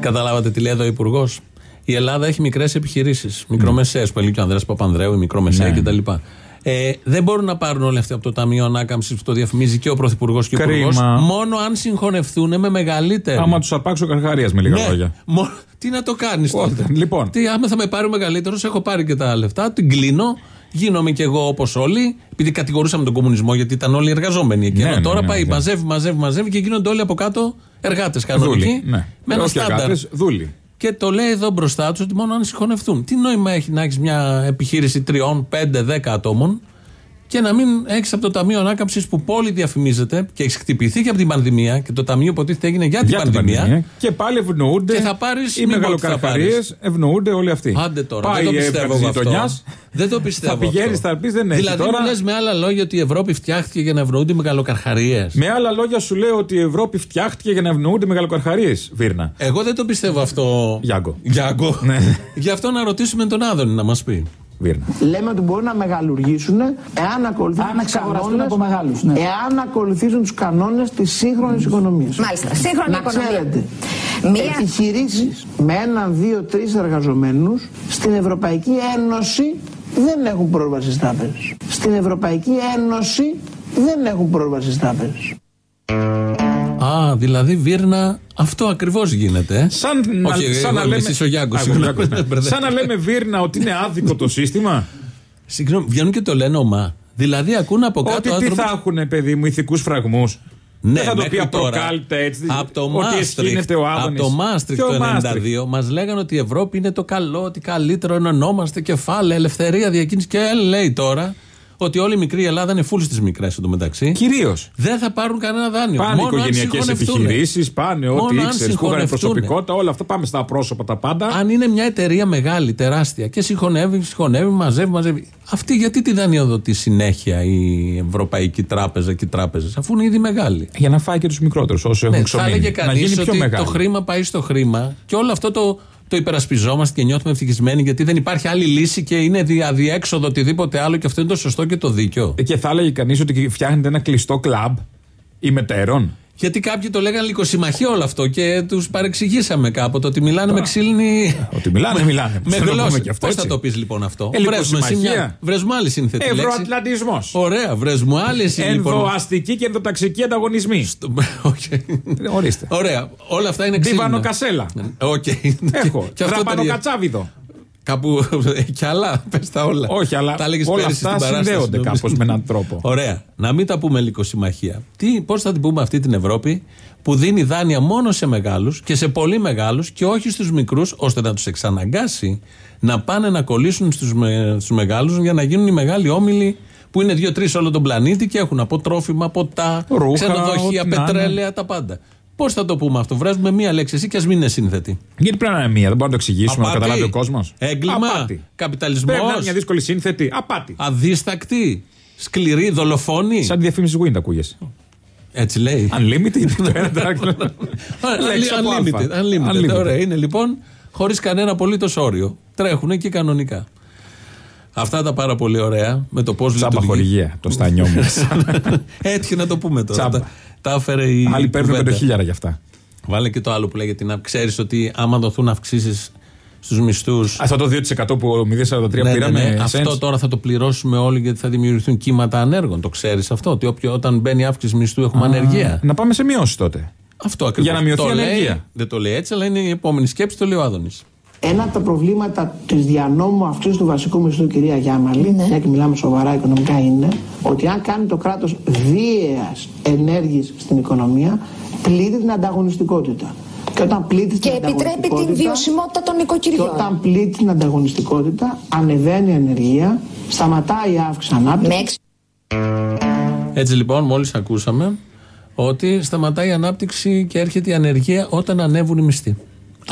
S2: Καταλάβατε τι λέει εδώ ο Υπουργός. Η Ελλάδα έχει μικρές επιχειρήσεις. Μικρομεσαίες που έλεγε και ο Ανδρέας Παπανδρέου, η μικρομεσαία
S3: Ναι.
S2: κτλ. Ε, δεν μπορούν να πάρουν όλοι αυτοί από το Ταμείο Ανάκαμψης που το διαφημίζει και ο Πρωθυπουργός και ο
S3: Κρίμα.
S2: Υπουργός. Μόνο αν συγχωνευτούν με μεγαλύτερο.
S3: Άμα τους αρπάξει ο Καρχαρίας με λίγα
S2: Ναι,
S3: λόγια.
S2: μόνο- τι να το κάνεις τότε;
S3: Λοιπόν.
S2: Τι, άμα θα με πάρει ο μεγαλύτερος, έχω πάρει και τα λεφτά, την κλείνω. Γίνομαι κι εγώ όπως όλοι, επειδή κατηγορούσαμε τον κομμουνισμό γιατί ήταν όλοι εργαζόμενοι εκεί.
S3: Ναι,
S2: Ενώ
S3: ναι,
S2: τώρα
S3: ναι,
S2: πάει,
S3: ναι.
S2: μαζεύει, μαζεύει, μαζεύει και γίνονται όλοι από κάτω εργάτες κανονικοί.
S3: Δούλοι. Ναι.
S2: Με ένα
S3: Όχι
S2: στάνταρ.
S3: εργάτες, δούλοι.
S2: Και το λέει εδώ μπροστά τους ότι μόνο αν συγχωνευτούν. Τι νόημα έχει να έχεις μια επιχείρηση τριών, πέντε, δέκα ατόμων και να μην έχεις από το Ταμείο Ανάκαμψης που πόλη διαφημίζεται και έχεις χτυπηθεί και από την πανδημία και το Ταμείο υποτίθεται έγινε για την
S3: Για την
S2: πανδημία.
S3: πανδημία. Και πάλι ευνοούνται
S2: Και θα πάρεις,
S3: οι
S2: μην πω τι θα
S3: μεγαλοκαρχαρίε,
S2: πάρεις.
S3: ευνοούνται όλοι αυτοί.
S2: Άντε τώρα.
S3: Πάει
S2: δεν το
S3: η
S2: πιστεύω
S3: έβγα της
S2: εγώ αυτό.
S3: γειτονιάς,
S2: Δεν το πιστεύω.
S3: Θα πηγαίνεις,
S2: αυτό.
S3: θα πεις δεν έχει
S2: Δηλαδή,
S3: τώρα.
S2: μου λες με άλλα λόγια ότι η Ευρώπη φτιάχτηκε για να ευνοούνται οι μεγαλοκαρχαρίε.
S3: Με άλλα λόγια σου λέω ότι η Ευρώπη φτιάχτηκε για να ευνοούνται μεγαλοκαρχαρίε, Βίρνα.
S2: Εγώ δεν το πιστεύω αυτό.
S3: Γιάγκο.
S2: Γιάγκο.
S3: Ναι.
S2: Γι' αυτό να ρωτήσουμε τον Άδωνη να μας πει.
S3: Βίρνα.
S12: Λέμε ότι μπορούν να μεγαλουργήσουν εάν ακολουθήσουν
S13: Αν
S12: τους
S13: εξαγοραστούν
S12: κανόνες-
S13: από μεγάλους, ναι.
S12: Εάν ακολουθήσουν τους κανόνες της σύγχρονης οικονομίας.
S11: Μάλιστα. Σύγχρονη
S12: να
S11: οικονομία.
S12: ξέρετε,
S11: Μία-
S12: επιχειρήσεις με έναν, δύο, τρεις εργαζομένους στην Ευρωπαϊκή Ένωση δεν έχουν πρόσβαση στις τράπεζες. Στην Ευρωπαϊκή Ένωση δεν έχουν πρόσβαση στις τράπεζες.
S2: Α, δηλαδή Βίρνα, αυτό ακριβώς γίνεται. ε.
S3: Σαν, να,
S2: Όχι,
S3: σαν, να
S2: εγώ,
S3: λέμε,
S2: εσείς ο Γιάνγκος,
S3: Α, εγώ,
S2: συγγνώμη,
S3: Γιάνγκος, ναι.
S2: μπερδεύτηκα.
S3: σαν να λέμε Βίρνα ότι είναι άδικο το σύστημα.
S2: Συγγνώμη, βγαίνουν και το λένε ομά. Δηλαδή ακούν από κάτω
S3: Ότι τι
S2: άνθρωπους-
S3: θα έχουν, παιδί μου, ηθικούς φραγμούς.
S2: Ναι,
S3: δεν θα το
S2: μέχρι
S3: πει
S2: τώρα.
S3: απροκάλυπτα έτσι.
S2: Από το
S3: ότι
S2: Μάστριχτ,
S3: εσχύνεται ο
S2: από
S3: Άδωνης.
S2: το Μάστριχτ
S3: Ποιο
S2: το
S3: Μάστριχτ;
S2: 92 μας λέγανε ότι η Ευρώπη είναι το καλό, ότι καλύτερο ενωνόμαστε, κεφάλαια, ελευθερία διακίνηση. Και λέει τώρα ότι όλη η μικρή Ελλάδα είναι φούλη στις μικρές εντωμεταξύ.
S3: Κυρίως.
S2: Δεν θα πάρουν κανένα δάνειο.
S3: Πάνε
S2: Μόνο αν
S3: οικογενειακές
S2: συγχωνευτούν.
S3: επιχειρήσεις, πάνε ό,τι
S2: Μόνο αν
S3: ήξερες, που είχαν
S2: συγχωνευτούν.
S3: προσωπικότητα, όλα αυτά. Πάμε στα πρόσωπα τα πάντα.
S2: Αν είναι μια εταιρεία μεγάλη, τεράστια και συγχωνεύει, συγχωνεύει, μαζεύει, μαζεύει. Αυτή γιατί τη δανειοδοτεί συνέχεια η Ευρωπαϊκή Τράπεζα και οι τράπεζες, αφού είναι ήδη μεγάλη;
S3: Για να φάει και τους μικρότερους όσου έχουν
S2: Ναι, θα
S3: ξομείνει.
S2: έλεγε
S3: Να
S2: κανείς
S3: γίνει πιο
S2: ότι
S3: μεγάλη.
S2: το χρήμα πάει στο χρήμα και όλο αυτό το το υπερασπιζόμαστε και νιώθουμε ευτυχισμένοι γιατί δεν υπάρχει άλλη λύση και είναι δι- αδιέξοδο οτιδήποτε άλλο και αυτό είναι το σωστό και το δίκιο.
S3: Ε, Και θα έλεγε κανείς ότι φτιάχνετε ένα κλειστό κλαμπ ημετέρων.
S2: Γιατί κάποιοι το λέγανε λικοσυμμαχία όλο αυτό και τους παρεξηγήσαμε κάποτε ότι μιλάνε με ξύλινη.
S3: Ότι μιλάνε, μιλάνε.
S2: με
S3: Θέλω να
S2: γλώσσα.
S3: πούμε και αυτό,
S2: Πώς θα
S3: έτσι.
S2: το πεις λοιπόν αυτό;
S3: Ε,
S2: Βρες μου εσύ
S3: λικοσυμμαχία.
S2: μια- Βρες μου άλλη σύνθετη λέξη.
S3: Ευρωατλαντισμό.
S2: Ωραία, βρες μου άλλη εσύ λοιπόν.
S3: Ενδοαστική και ενδοταξική ανταγωνισμοί. Ορίστε.
S2: Ωραία, όλα αυτά είναι ξύλινα.
S3: Διβανοκασέλα.
S2: Οκ.
S3: Έχω.
S2: Και αυτό
S3: Τραπανοκατσάβιδο.
S2: Κάπου κι άλλα, πες τα όλα.
S3: Όχι, αλλά
S2: τα έλεγες
S3: όλα
S2: πέρυσι
S3: αυτά
S2: στην παράσταση,
S3: συνδέονται
S2: νομίζω.
S3: κάπως με έναν τρόπο.
S2: Ωραία. Να μην τα πούμε λυκοσυμμαχία. Τι, πώς θα την πούμε αυτή την Ευρώπη που δίνει δάνεια μόνο σε μεγάλους και σε πολύ μεγάλους και όχι στους μικρούς ώστε να τους εξαναγκάσει να πάνε να κολλήσουν στους, με, στους μεγάλους για να γίνουν οι μεγάλοι όμιλοι που είναι δύο-τρεις σε όλο τον πλανήτη και έχουν από τρόφιμα, ποτά,
S3: Ρούχα,
S2: ξενοδοχεία,
S3: ό,τι να είναι.
S2: πετρέλαια, τα πάντα. Πώς θα το πούμε αυτό, βράζουμε μία λέξη εσύ και ας μην είναι σύνθετη.
S3: Γιατί πρέπει να είναι μία, δεν μπορούμε να το εξηγήσουμε, να
S2: Απάτη.
S3: καταλάβει ο κόσμος.
S2: Έγκλημα. Καπιταλισμός.
S3: Πρέπει να είναι μια δύσκολη σύνθετη. Απάτη.
S2: Αδίστακτη, σκληρή, δολοφόνη.
S3: Σαν τη διαφήμιση Wind ακούγεσαι.
S2: Έτσι λέει.
S3: Unlimited. το ένα τεράστιο. Λέξη από
S2: Unlimited.
S3: αλφα.
S2: Unlimited.
S3: Unlimited.
S2: Ωραία, είναι λοιπόν χωρίς κανένα απολύτως όριο. Τρέχουν εκεί κανονικά. Αυτά τα πάρα πολύ ωραία με το πώς
S3: Τσάμπα
S2: λειτουργεί.
S3: χορηγία, το στάνιό μου.
S2: Έτυχε να το πούμε τώρα.
S3: Τσάμπα.
S2: Τα, τα έφερε η.
S3: Άλλοι παίρνουν
S2: κουβέντα.
S3: πέντε χιλιάρα γι' αυτά.
S2: Βάλε και το άλλο που λέγεται να ξέρεις ότι άμα δοθούν αυξήσεις στους μισθού.
S3: Αυτό το 2% που ο 043
S2: Ναι, ναι,
S3: πήραμε.
S2: ναι.
S3: cents.
S2: Αυτό τώρα θα το πληρώσουμε όλοι γιατί θα δημιουργηθούν κύματα ανέργων. Το ξέρεις αυτό. Ότι όποιο, όταν μπαίνει αύξηση μισθού έχουμε ανεργία.
S3: Να πάμε σε μειώσεις τότε.
S2: Αυτό ακριβώς.
S3: Για να μειωθεί η ανεργία.
S2: Δεν το λέει έτσι, αλλά είναι η επόμενη σκέψη, το λέει ο Άδωνης.
S12: Ένα από τα προβλήματα της διανόμου αυτής του βασικού μισθού, κυρία Γιάμαλη, μια και μιλάμε σοβαρά οικονομικά, είναι ότι αν κάνει το κράτος βίαια ενέργειες στην οικονομία, πλήττει την ανταγωνιστικότητα. Και όταν πλήττει
S11: Και
S12: την
S11: επιτρέπει την
S12: ανταγωνιστικότητα-
S11: βιωσιμότητα των
S12: Και
S11: οικοκυριών.
S12: όταν πλήττει την ανταγωνιστικότητα, ανεβαίνει η ανεργία, σταματάει η αύξηση ανάπτυξης.
S2: Έτσι λοιπόν, μόλις ακούσαμε ότι σταματάει η ανάπτυξη και έρχεται η ανεργία όταν ανέβουν οι μισθοί.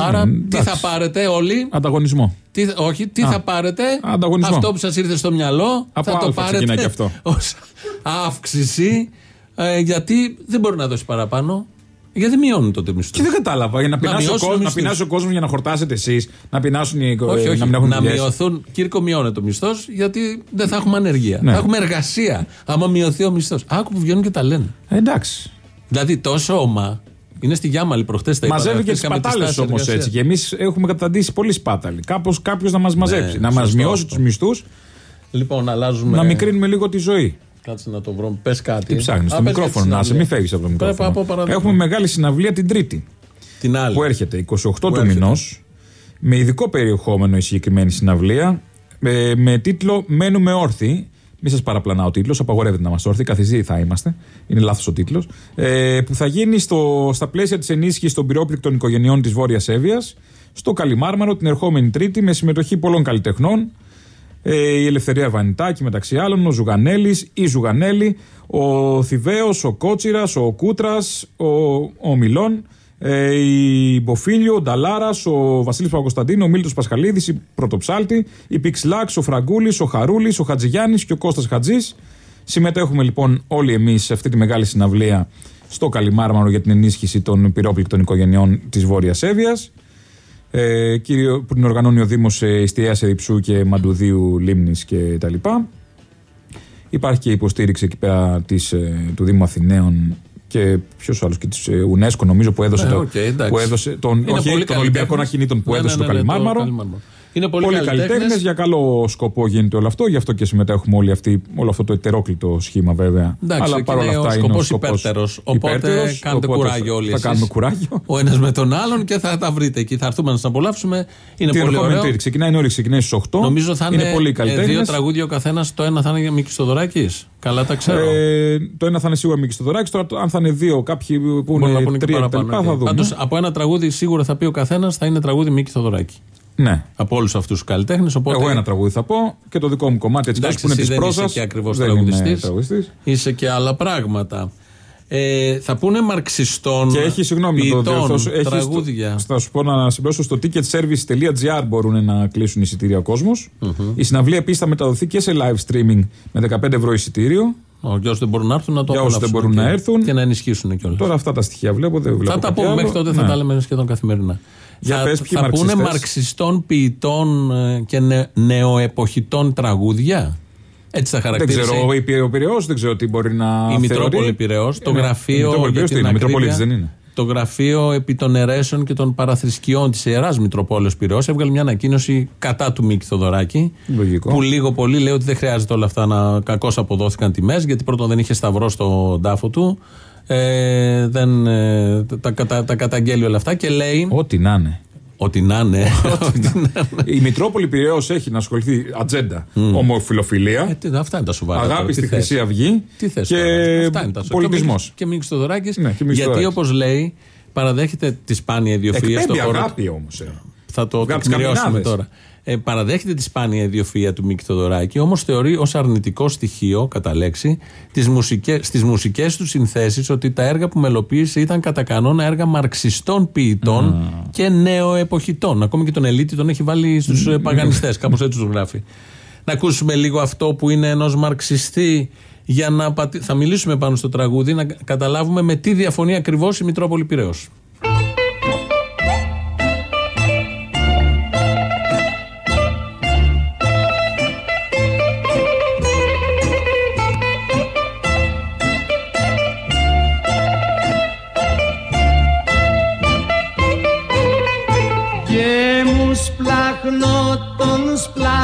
S2: Άρα, τι
S3: εντάξει.
S2: θα πάρετε όλοι;
S3: Ανταγωνισμό.
S2: Τι, θα- όχι, τι
S3: Α,
S2: θα πάρετε;
S3: ανταγωνισμό.
S2: Αυτό που σας ήρθε στο μυαλό.
S3: Από
S2: θα το
S3: Α
S2: πάρετε.
S3: ξεκινάει και αυτό.
S2: ως αύξηση. ε, γιατί δεν μπορεί να δώσει παραπάνω. Γιατί μειώνουν τότε μισθούς.
S3: Και δεν κατάλαβα. Για να πεινάσει ο,
S2: μειώσουν
S3: κόσμος- να
S2: μισθούς.
S3: πεινάσει ο κόσμος για να χορτάσετε εσείς, να πεινάσουν οι
S2: Όχι, όχι.
S3: να μην έχουν
S2: να
S3: δουλειές.
S2: μειωθούν. Κύρκο, μειώνεται ο μισθός γιατί δεν θα έχουμε ανεργία.
S3: Ναι.
S2: Θα έχουμε εργασία. Άμα μειωθεί ο μισθός. Άκου που βγαίνουν και τα λένε.
S3: Ε, εντάξει.
S2: Δηλαδή τόσο όμα. Είναι στη Γιάμαλη προχτές τα είπαμε.
S3: Μαζεύει και
S2: χθες
S3: τις
S2: είχαμε τη
S3: πατάλε
S2: στάση
S3: όμως
S2: εργασίας.
S3: έτσι. Και εμείς έχουμε καταντήσει πολύ σπάταλοι. Κάπως κάποιος να μας μαζέψει, να μας
S2: Ναι, σωστό
S3: μειώσει
S2: αυτό.
S3: τους μισθούς,
S2: Λοιπόν, αλλάζουμε.
S3: να μικρύνουμε λίγο τη ζωή.
S2: Κάτσε να το βρω. Πες κάτι.
S3: Τι ψάχνεις,
S2: Α,
S3: το
S2: πες για τη
S3: μικρόφωνο να σε,
S2: συναυλία.
S3: μην φεύγεις από το
S2: Πρέπει
S3: μικρόφωνο.
S2: από παράδειγμα.
S3: Έχουμε μεγάλη συναυλία την Τρίτη.
S2: Την άλλη.
S3: Που έρχεται 28 του
S2: έρχεται.
S3: μηνός, με ειδικό περιεχόμενο η συγκεκριμένη συναυλία, ε, με τίτλο Μένουμε όρθιοι. Μην σας παραπλανά ο τίτλος, απαγορεύεται να είμαστε όρθιοι, καθιστοί θα είμαστε. Είναι λάθος ο τίτλος. Ε, που θα γίνει στο, στα πλαίσια της ενίσχυσης των πυρόπληκτων οικογενειών της Βόρειας Εύβοιας, στο Καλιμάρμαρο, την ερχόμενη Τρίτη, με συμμετοχή πολλών καλλιτεχνών. Ε, η Ελευθερία Βανιτάκη μεταξύ άλλων, ο Ζουγανέλης, η Ζουγανέλη, ο Θηβαίος, ο Κότσιρας, ο Κούτρας, ο, ο Μιλών, ε, η Μποφίλιο, ο Νταλάρας, ο Βασίλης Παπακοσταντίνο, ο Μίλτος Πασχαλίδης, η Πρωτοψάλτη, η Πιξλάξ, ο Φραγκούλης, ο Χαρούλης, ο Χατζηγιάννης και ο Κώστας Χατζής. Συμμετέχουμε λοιπόν όλοι εμείς σε αυτή τη μεγάλη συναυλία στο Καλιμάρμαρο για την ενίσχυση των πυρόπληκτων οικογενειών της Βόρειας Εύβοιας. Ε, κύριο, που την οργανώνει ο Δήμος Ιστιά Εριψού και Μαντουδίου Λίμνης κτλ. Υπάρχει και υποστήριξη εκεί πέρα της, ε, του Δήμου Αθηναίων και ποιος άλλος και της UNESCO νομίζω που έδωσε,
S2: Ναι,
S3: το,
S2: οκ, εντάξει.
S3: που έδωσε τον,
S2: Είναι
S3: όχι,
S2: πολύ
S3: των Ολυμπιακών
S2: καλλιτέχνες.
S3: Ακινήτων που
S2: Ναι,
S3: έδωσε
S2: ναι,
S3: το
S2: ναι, ναι, το
S3: Καλιμάρμαρο.
S2: Καλιμάρμαρο. Είναι πολύ,
S3: Πολύ
S2: καλλιτέχνες.
S3: καλλιτέχνε, για καλό σκοπό γίνεται όλο αυτό, γι' αυτό και συμμετέχουμε όλοι αυτοί, όλο αυτό το ετερόκλητο σχήμα βέβαια.
S2: Εντάξει,
S3: Αλλά
S2: και
S3: παρόλα
S2: είναι ο
S3: αυτά είναι ο
S2: σκοπός
S3: σκοπός
S2: υπέρτερος. Οπότε
S3: υπέρτερος,
S2: κάντε
S3: οπότε
S2: κουράγιο όλοι
S3: Θα
S2: εσείς.
S3: κάνουμε κουράγιο.
S2: Ο ένας με τον άλλον και θα τα βρείτε εκεί. Θα έρθουμε να σας απολαύσουμε. Είναι
S3: Την
S2: πολύ
S3: ερχόμενη
S2: ωραίο.
S3: Τρίτη ξεκινάει νωρί, ξεκινάει στις 8.
S2: Νομίζω θα είναι,
S3: πολύ
S2: ε,
S3: καλλιτέχνες.
S2: δύο τραγούδια ο καθένας. Το ένα θα είναι για Μίκη Στοδωράκης. Καλά τα ξέρω.
S3: Ε, το ένα θα είναι σίγουρα Μίκης Στοδωράκης. Τώρα, το- αν θα είναι δύο, κάποιοι που
S2: Μπορεί να
S3: είναι
S2: πούνε και
S3: τρία κτλ.
S2: παραπάνω.
S3: Θα δούμε.
S2: Πάντως από ένα τραγούδι σίγουρα θα πει ο καθένας θα είναι τραγούδι Μίκη Θοδωράκη.
S3: Ναι.
S2: Από όλους αυτούς τους καλλιτέχνες. Οπότε...
S3: Εγώ ένα τραγούδι θα πω και το δικό μου κομμάτι έτσι
S2: Εντάξει,
S3: που είναι
S2: εσύ
S3: της
S2: δεν
S3: πρόζα.
S2: είσαι και ακριβώς τραγουδιστής. Είσαι και άλλα πράγματα. Ε, θα πούνε μαρξιστών.
S3: Και έχει, συγγνώμη, να το
S2: ποιητών,
S3: διορθώσω. Έχει
S2: τραγούδια.
S3: στο, θα σου πω να συμπληρώσω στο ticketservice.gr μπορούν να κλείσουν εισιτήρια ο κόσμος. Η συναυλία επίσης θα μεταδοθεί και σε live streaming με 15 ευρώ εισιτήριο.
S2: Ο, για όσου δεν μπορούν να έρθουν να το
S3: Για όσους δεν
S2: απολαύσουν
S3: μπορούν
S2: και-
S3: να έρθουν.
S2: Και να ενισχύσουν κιόλας.
S3: Τώρα αυτά τα στοιχεία βλέπω. Δεν βλέπω
S2: Θα τα
S3: κάτι
S2: πούμε
S3: άλλο.
S2: μέχρι τότε,
S3: Ναι.
S2: θα τα λέμε σχεδόν καθημερινά.
S3: Για
S2: θα,
S3: πες, ποιοι
S2: θα πούνε
S3: μαρξιστές;
S2: μαρξιστών ποιητών ε, και νε, νεοεποχητών τραγούδια; Έτσι θα
S3: Δεν
S2: χαρακτήρισε.
S3: ξέρω, η Πυ- ο Πυραιός δεν ξέρω τι μπορεί να
S2: Η Μητρόπολη
S3: θεωρεί.
S2: Πυραιός, το
S3: Ναι, η
S2: γραφείο.
S3: Μητρόπολη
S2: για
S3: Πυραιός τι
S2: την
S3: είναι, Μητροπολίτης
S2: ακρίβεια,
S3: δεν είναι.
S2: Το γραφείο επί των αιρέσεων και των παραθρησκειών της Ιεράς Μητροπόλεως Πυραιός έβγαλε μια ανακοίνωση κατά του Μίκη Θοδωράκη.
S3: Λογικό.
S2: Που λίγο πολύ λέει ότι δεν χρειάζεται όλα αυτά να κακώς αποδόθηκαν τιμές, γιατί πρώτον δεν είχε σταυρό στον τάφο του. Ε, δεν, ε, τα, τα, τα καταγγέλει όλα αυτά και λέει.
S3: Ό,τι να είναι.
S2: Ότι να είναι. Ότι να είναι.
S3: Η Μητρόπολη Πυραιός έχει να ασχοληθεί ατζέντα. Ομοφιλοφιλία.
S2: Ε, τι, αυτά είναι τα σοβαρά.
S3: Αγάπη
S2: τώρα, τι
S3: στη
S2: θες;
S3: Χρυσή Αυγή
S2: Τι θες
S3: και
S2: τώρα, αυτά είναι τα σοβαρά.
S3: πολιτισμός.
S2: Και Μίκης Θοδωράκης,
S3: Ναι, και Μίκης
S2: γιατί
S3: Θοδωράκης.
S2: όπως λέει, παραδέχεται τη σπάνια ιδιοφυΐα στον
S3: Εκπέμπει
S2: χώρο.
S3: αγάπη όμως. ε.
S2: Θα το
S3: Βγάλει τις
S2: τεκμηριώσουμε
S3: καμινάδες.
S2: τώρα. Ε, παραδέχεται τη σπάνια ιδιοφυΐα του Μίκη Θοδωράκη, όμως θεωρεί ως αρνητικό στοιχείο, κατά λέξη, τις μουσικές, στις μουσικές του συνθέσεις ότι τα έργα που μελοποίησε ήταν κατά κανόνα έργα μαρξιστών ποιητών και νεοεποχητών. Ακόμη και τον Ελίτη τον έχει βάλει στους mm. παγανιστές, κάπως έτσι τους γράφει. Να ακούσουμε λίγο αυτό που είναι ενός μαρξιστή για να πατη... θα μιλήσουμε πάνω στο τραγούδι, να καταλάβουμε με τι διαφωνεί ακριβώς η Μητρόπολη Πυραιός.
S14: Των σπλάχνων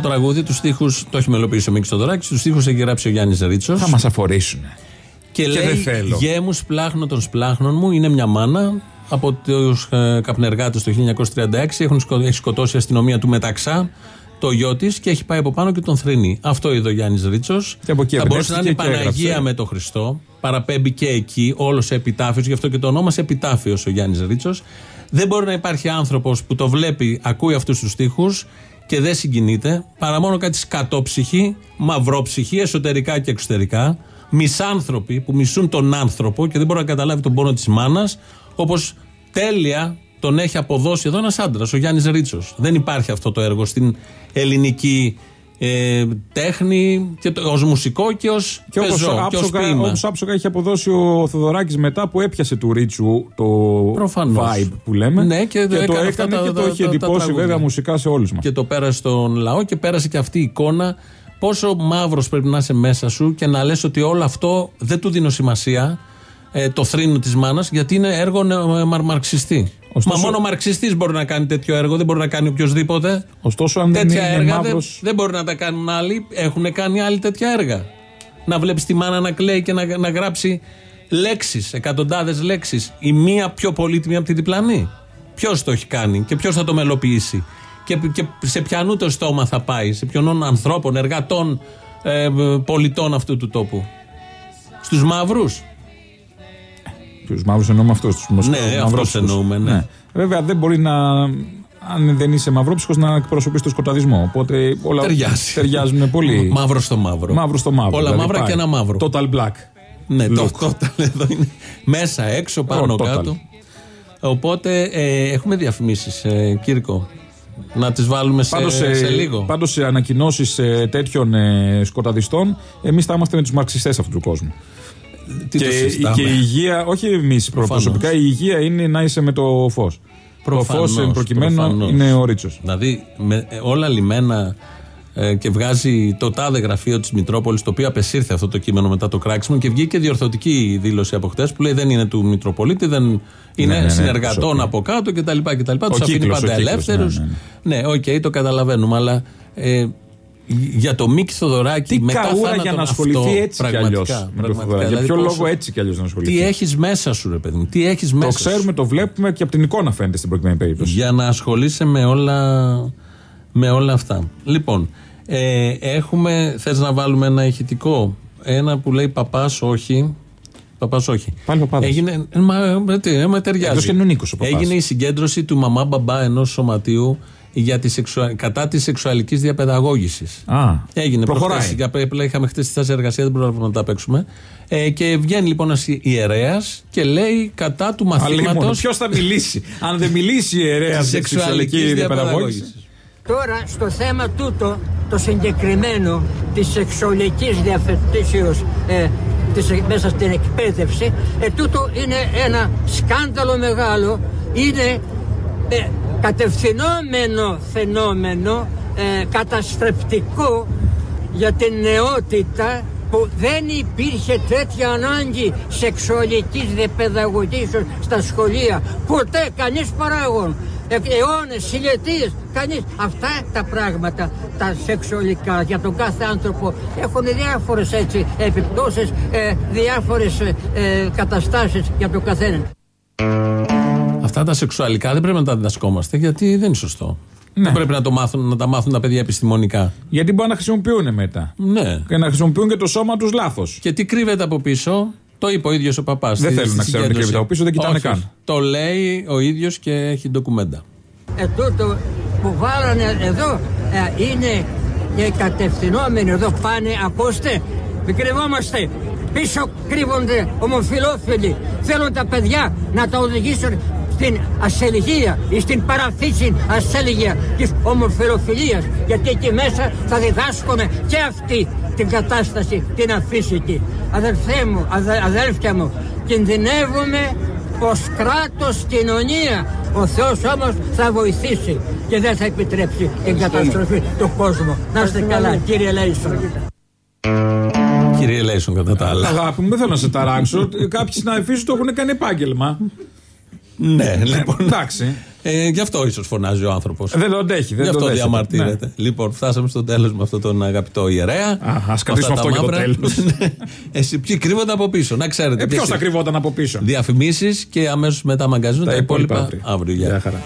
S2: το τραγούδι, τους στίχους το έχει μελοποιήσει ο Μίκης Θοδωράκης, τους στίχους έχει γράψει ο Γιάννης Ρίτσος.
S3: Θα μας αφορήσουν.
S2: Και,
S3: Και
S2: λέει
S3: δεν θέλω.
S2: «Γέ μου σπλάχνω των σπλάχνων μου» είναι μια μάνα από τους ε, καπνεργάτες το 1936 έχουν σκο- έχει σκοτώσει η αστυνομία του Μεταξά το γιο της και έχει πάει από πάνω και τον θρυνεί. Αυτό είδε ο Γιάννης Ρίτσος.
S3: Και από εκεί
S2: Θα μπορούσε να είναι η
S3: εμπνεύστηκε και
S2: Παναγία
S3: έγραψε.
S2: με τον Χριστό. Παραπέμπει και εκεί, όλος σε επιτάφιος, γι' αυτό και το ονόμασε επιτάφιος ο Γιάννης Ρίτσος. Δεν μπορεί να υπάρχει άνθρωπος που το βλέπει, ακούει αυτούς τους τοίχου και δεν συγκινείται, παρά μόνο κάτι σκατόψυχοι, μαυρόψυχοι, εσωτερικά και εξωτερικά, μισάνθρωποι που μισούν τον άνθρωπο και δεν μπορεί να καταλάβει τον πόνο της μάνας, όπως τέλεια τον έχει αποδώσει εδώ ένας άντρας, ο Γιάννης Ρίτσος. Δεν υπάρχει αυτό το έργο στην ελληνική ε, τέχνη και ως μουσικό και ως
S3: Και όπως,
S2: πεζό και ως
S3: άψογα,
S2: ποίημα.
S3: όπως άψογα έχει αποδώσει ο Θοδωράκης μετά που έπιασε του Ρίτσου το
S2: Προφανώς.
S3: vibe που λέμε
S2: Ναι, και το
S3: το
S2: έκανε
S3: έκανε
S2: αυτά τα-
S3: και
S2: τα-
S3: το έχει
S2: τα- τα
S3: εντυπώσει
S2: τραγούδια.
S3: βέβαια μουσικά σε όλους μας.
S2: και το πέρασε στον λαό και πέρασε και αυτή η εικόνα πόσο μαύρος πρέπει να είσαι μέσα σου και να λες ότι όλο αυτό δεν του δίνω σημασία ε, το θρήνο της μάνας γιατί είναι έργο νεο- μαρ- μαρξιστή.
S3: Ωστόσο-
S2: Μα μόνο ο μαρξιστής μπορεί να κάνει τέτοιο έργο, δεν μπορεί να κάνει οποιοδήποτε.
S3: Ωστόσο αν δεν
S2: τέτοια
S3: είναι
S2: έργα δεν,
S3: μαύρος
S2: δεν μπορεί να τα κάνουν άλλοι. Έχουν κάνει άλλοι τέτοια έργα. Να βλέπεις τη μάνα να κλαίει και να, να γράψει λέξεις, εκατοντάδες λέξεις. Η μία πιο πολύτιμη από τη διπλανή. Ποιος το έχει κάνει και ποιος θα το μελοποιήσει; Και, και σε ποιανού το στόμα θα πάει, σε ποιον ανθρώπων, εργατών, ε, πολιτών αυτού του τόπου; Στους μαύρους;
S3: Τους μαύρους εννοούμε αυτούς τους μουσικούς,
S2: Ναι, αυτούς
S3: μαυρόψυχους.
S2: εννοούμε, ναι.
S3: Βέβαια δεν μπορεί να αν δεν είσαι μαυρόψυχος να εκπροσωπείς το σκοταδισμό οπότε όλα
S2: Ταιριάζει.
S3: ταιριάζουν πολύ
S2: Μαύρο στο μαύρο.
S3: Μαύρο στο μαύρο
S2: Όλα
S3: δηλαδή
S2: μαύρα
S3: πάει.
S2: και ένα μαύρο.
S3: Total black
S2: Ναι, το
S3: Look.
S2: total εδώ είναι. Μέσα, έξω, πάνω,
S3: Oh, total.
S2: κάτω. Οπότε ε, έχουμε διαφημίσεις, ε, Κύρκο. Να τις βάλουμε σε,
S3: Πάντως,
S2: σε,
S3: σε,
S2: λίγο.
S3: πάντως σε ανακοινώσεις ε, τέτοιων ε, σκοταδιστών εμείς θα είμαστε με τους μαρξιστές αυτού του κόσμου
S2: Τι
S3: και,
S2: το συζητάμε;
S3: και η υγεία, όχι εμείς
S2: Προφανώς.
S3: προσωπικά, η υγεία είναι να είσαι με το φως. Το
S2: Προφανώς,
S3: φω προκειμένου
S2: προφανώς.
S3: είναι ο Ρίτσος.
S2: Δηλαδή, με, ε, όλα λιμένα ε, και βγάζει το τάδε γραφείο της Μητρόπολης, το οποίο απεσύρθη αυτό το κείμενο μετά το κράξιμο και βγήκε διορθωτική δήλωση από χτες που λέει δεν είναι του Μητροπολίτη, δεν είναι
S3: ναι, ναι,
S2: συνεργατών
S3: προσωπικά.
S2: από κάτω κτλ. κτλ. Τους αφήνει
S3: κύκλος, ο
S2: πάντα
S3: κύκλος,
S2: ελεύθερους.
S3: ναι, ναι,
S2: Ναι, οκ, το καταλαβαίνουμε, αλλά. Ε, για το Μίκη Θοδωράκη
S3: Τι
S2: μετά
S3: καούρα
S2: θάνατον
S3: για να
S2: αυτό,
S3: ασχοληθεί έτσι κι αλλιώς.
S2: πραγματικά, πραγματικά.
S3: Για
S2: Δηλαδή,
S3: ποιο
S2: πόσο-
S3: λόγο έτσι κι αλλιώς να ασχοληθεί;
S2: Τι έχεις μέσα σου, ρε παιδί μου, τι έχεις μέσα
S3: Το
S2: σου.
S3: ξέρουμε, το βλέπουμε και από την εικόνα φαίνεται στην προκειμένη περίπτωση.
S2: Για να ασχολείσαι με όλα, με όλα αυτά. Λοιπόν, ε, έχουμε, θες να βάλουμε ένα ηχητικό, ένα που λέει παπάς όχι, Παπάς όχι.
S3: Πάλι παπάδες.
S2: Έγινε. ε, Μα, ε, τι, ε, μα ταιριάζει.
S3: Εκτός και είναι ο Νίκος ο παπάς.
S2: Έγινε η συγκέντρωση του μαμά μπαμπά ενός σωματείου για τη σεξουα... κατά της σεξουαλικής διαπαιδαγώγησης.
S3: Α,
S2: Έγινε
S3: προχωράει.
S2: προχθές, για απλά είχαμε χτες τη στάση εργασία, δεν πρόλαβαμε να τα παίξουμε. Ε, και βγαίνει λοιπόν ένας ιερέας και λέει κατά του μαθήματος.
S3: Ποιος θα μιλήσει; Αν δεν μιλήσει η ιερέας
S2: Της
S3: σε σεξουαλική
S2: σεξουαλικής
S3: διαπαιδαγώγησης.
S2: διαπαιδαγώγησης.
S15: Τώρα στο θέμα τούτο, το συγκεκριμένο της σεξουαλικής διαφετήσεως ε, της, μέσα στην εκπαίδευση, ε, τούτο είναι ένα σκάνδαλο μεγάλο, είναι ε, κατευθυνόμενο φαινόμενο, ε, καταστρεπτικό για την νεότητα που δεν υπήρχε τέτοια ανάγκη σεξουαλικής διαπαιδαγωγής στα σχολεία. Ποτέ κανείς παράγων. Ε, αιώνες, χιλιετίες, κανείς. Αυτά τα πράγματα, τα σεξουαλικά για τον κάθε άνθρωπο έχουν διάφορες έτσι επιπτώσεις, ε, διάφορες ε, ε, καταστάσεις για τον καθένα.
S2: Αυτά τα σεξουαλικά δεν πρέπει να τα διδασκόμαστε γιατί δεν είναι σωστό.
S3: Ναι.
S2: Δεν πρέπει να, το μάθουν, να τα μάθουν τα παιδιά επιστημονικά.
S3: Γιατί μπορεί να χρησιμοποιούν μετά.
S2: Ναι.
S3: Και να χρησιμοποιούν και το σώμα τους λάθος.
S2: Και τι κρύβεται από πίσω, το είπε ο ίδιος ο παπάς.
S3: Δεν θέλουν να ξέρουν τι κρύβεται από πίσω, δεν κοιτάνε καν.
S2: Το λέει ο ίδιος και έχει ντοκουμέντα.
S15: Ε, τούτο που βάλανε εδώ ε, είναι και κατευθυνόμενοι εδώ πάνε, ακούστε, μην κρυβόμαστε. Πίσω κρύβονται ομοφιλόφιλοι. Θέλουν τα παιδιά να τα οδηγήσουν στην ασελγία ή στην παραφύση ασέλγεια της ομοφιλοφιλίας γιατί εκεί μέσα θα διδάσκουν και αυτή την κατάσταση την αφύσικη. Αδελφέ μου, αδε, αδέλφια μου, κινδυνεύουμε ως κράτος κοινωνία. Ο Θεός όμως θα βοηθήσει και δεν θα επιτρέψει την καταστροφή του κόσμου. Να είστε καλά κύριε Λέισον.
S2: Κύριε Λέισον, κατά τα άλλα.
S3: Αγάπη μου, δεν θέλω να σε ταράξω. Κάποιοι συναδελφοί σου το έχουν κάνει επάγγελμα.
S2: Ναι, λοιπόν.
S3: Εντάξει.
S2: Ε, γι' αυτό ίσως φωνάζει ο άνθρωπος.
S3: Δεν το αντέχει. Δεν
S2: Γι'
S3: το
S2: αυτό
S3: δέχεται.
S2: διαμαρτύρεται. Λοιπόν, φτάσαμε στο τέλος με αυτόν τον αγαπητό ιερέα.
S3: Α, ας
S2: Με
S3: κρατήσουμε
S2: αυτά
S3: αυτό
S2: τα
S3: για το
S2: μαύρα.
S3: τέλος.
S2: Ναι. Εσύ, ποιοι κρύβονται από πίσω, να ξέρετε.
S3: Ε, ποιος θα κρυβόταν από πίσω;
S2: Διαφημίσεις και αμέσως μετά μαγκαζίνο
S3: Τα
S2: τα
S3: υπόλοιπα
S2: υπόλοιπα
S3: αύριο.
S2: αύριο. Γεια.
S3: Γεια χαρά.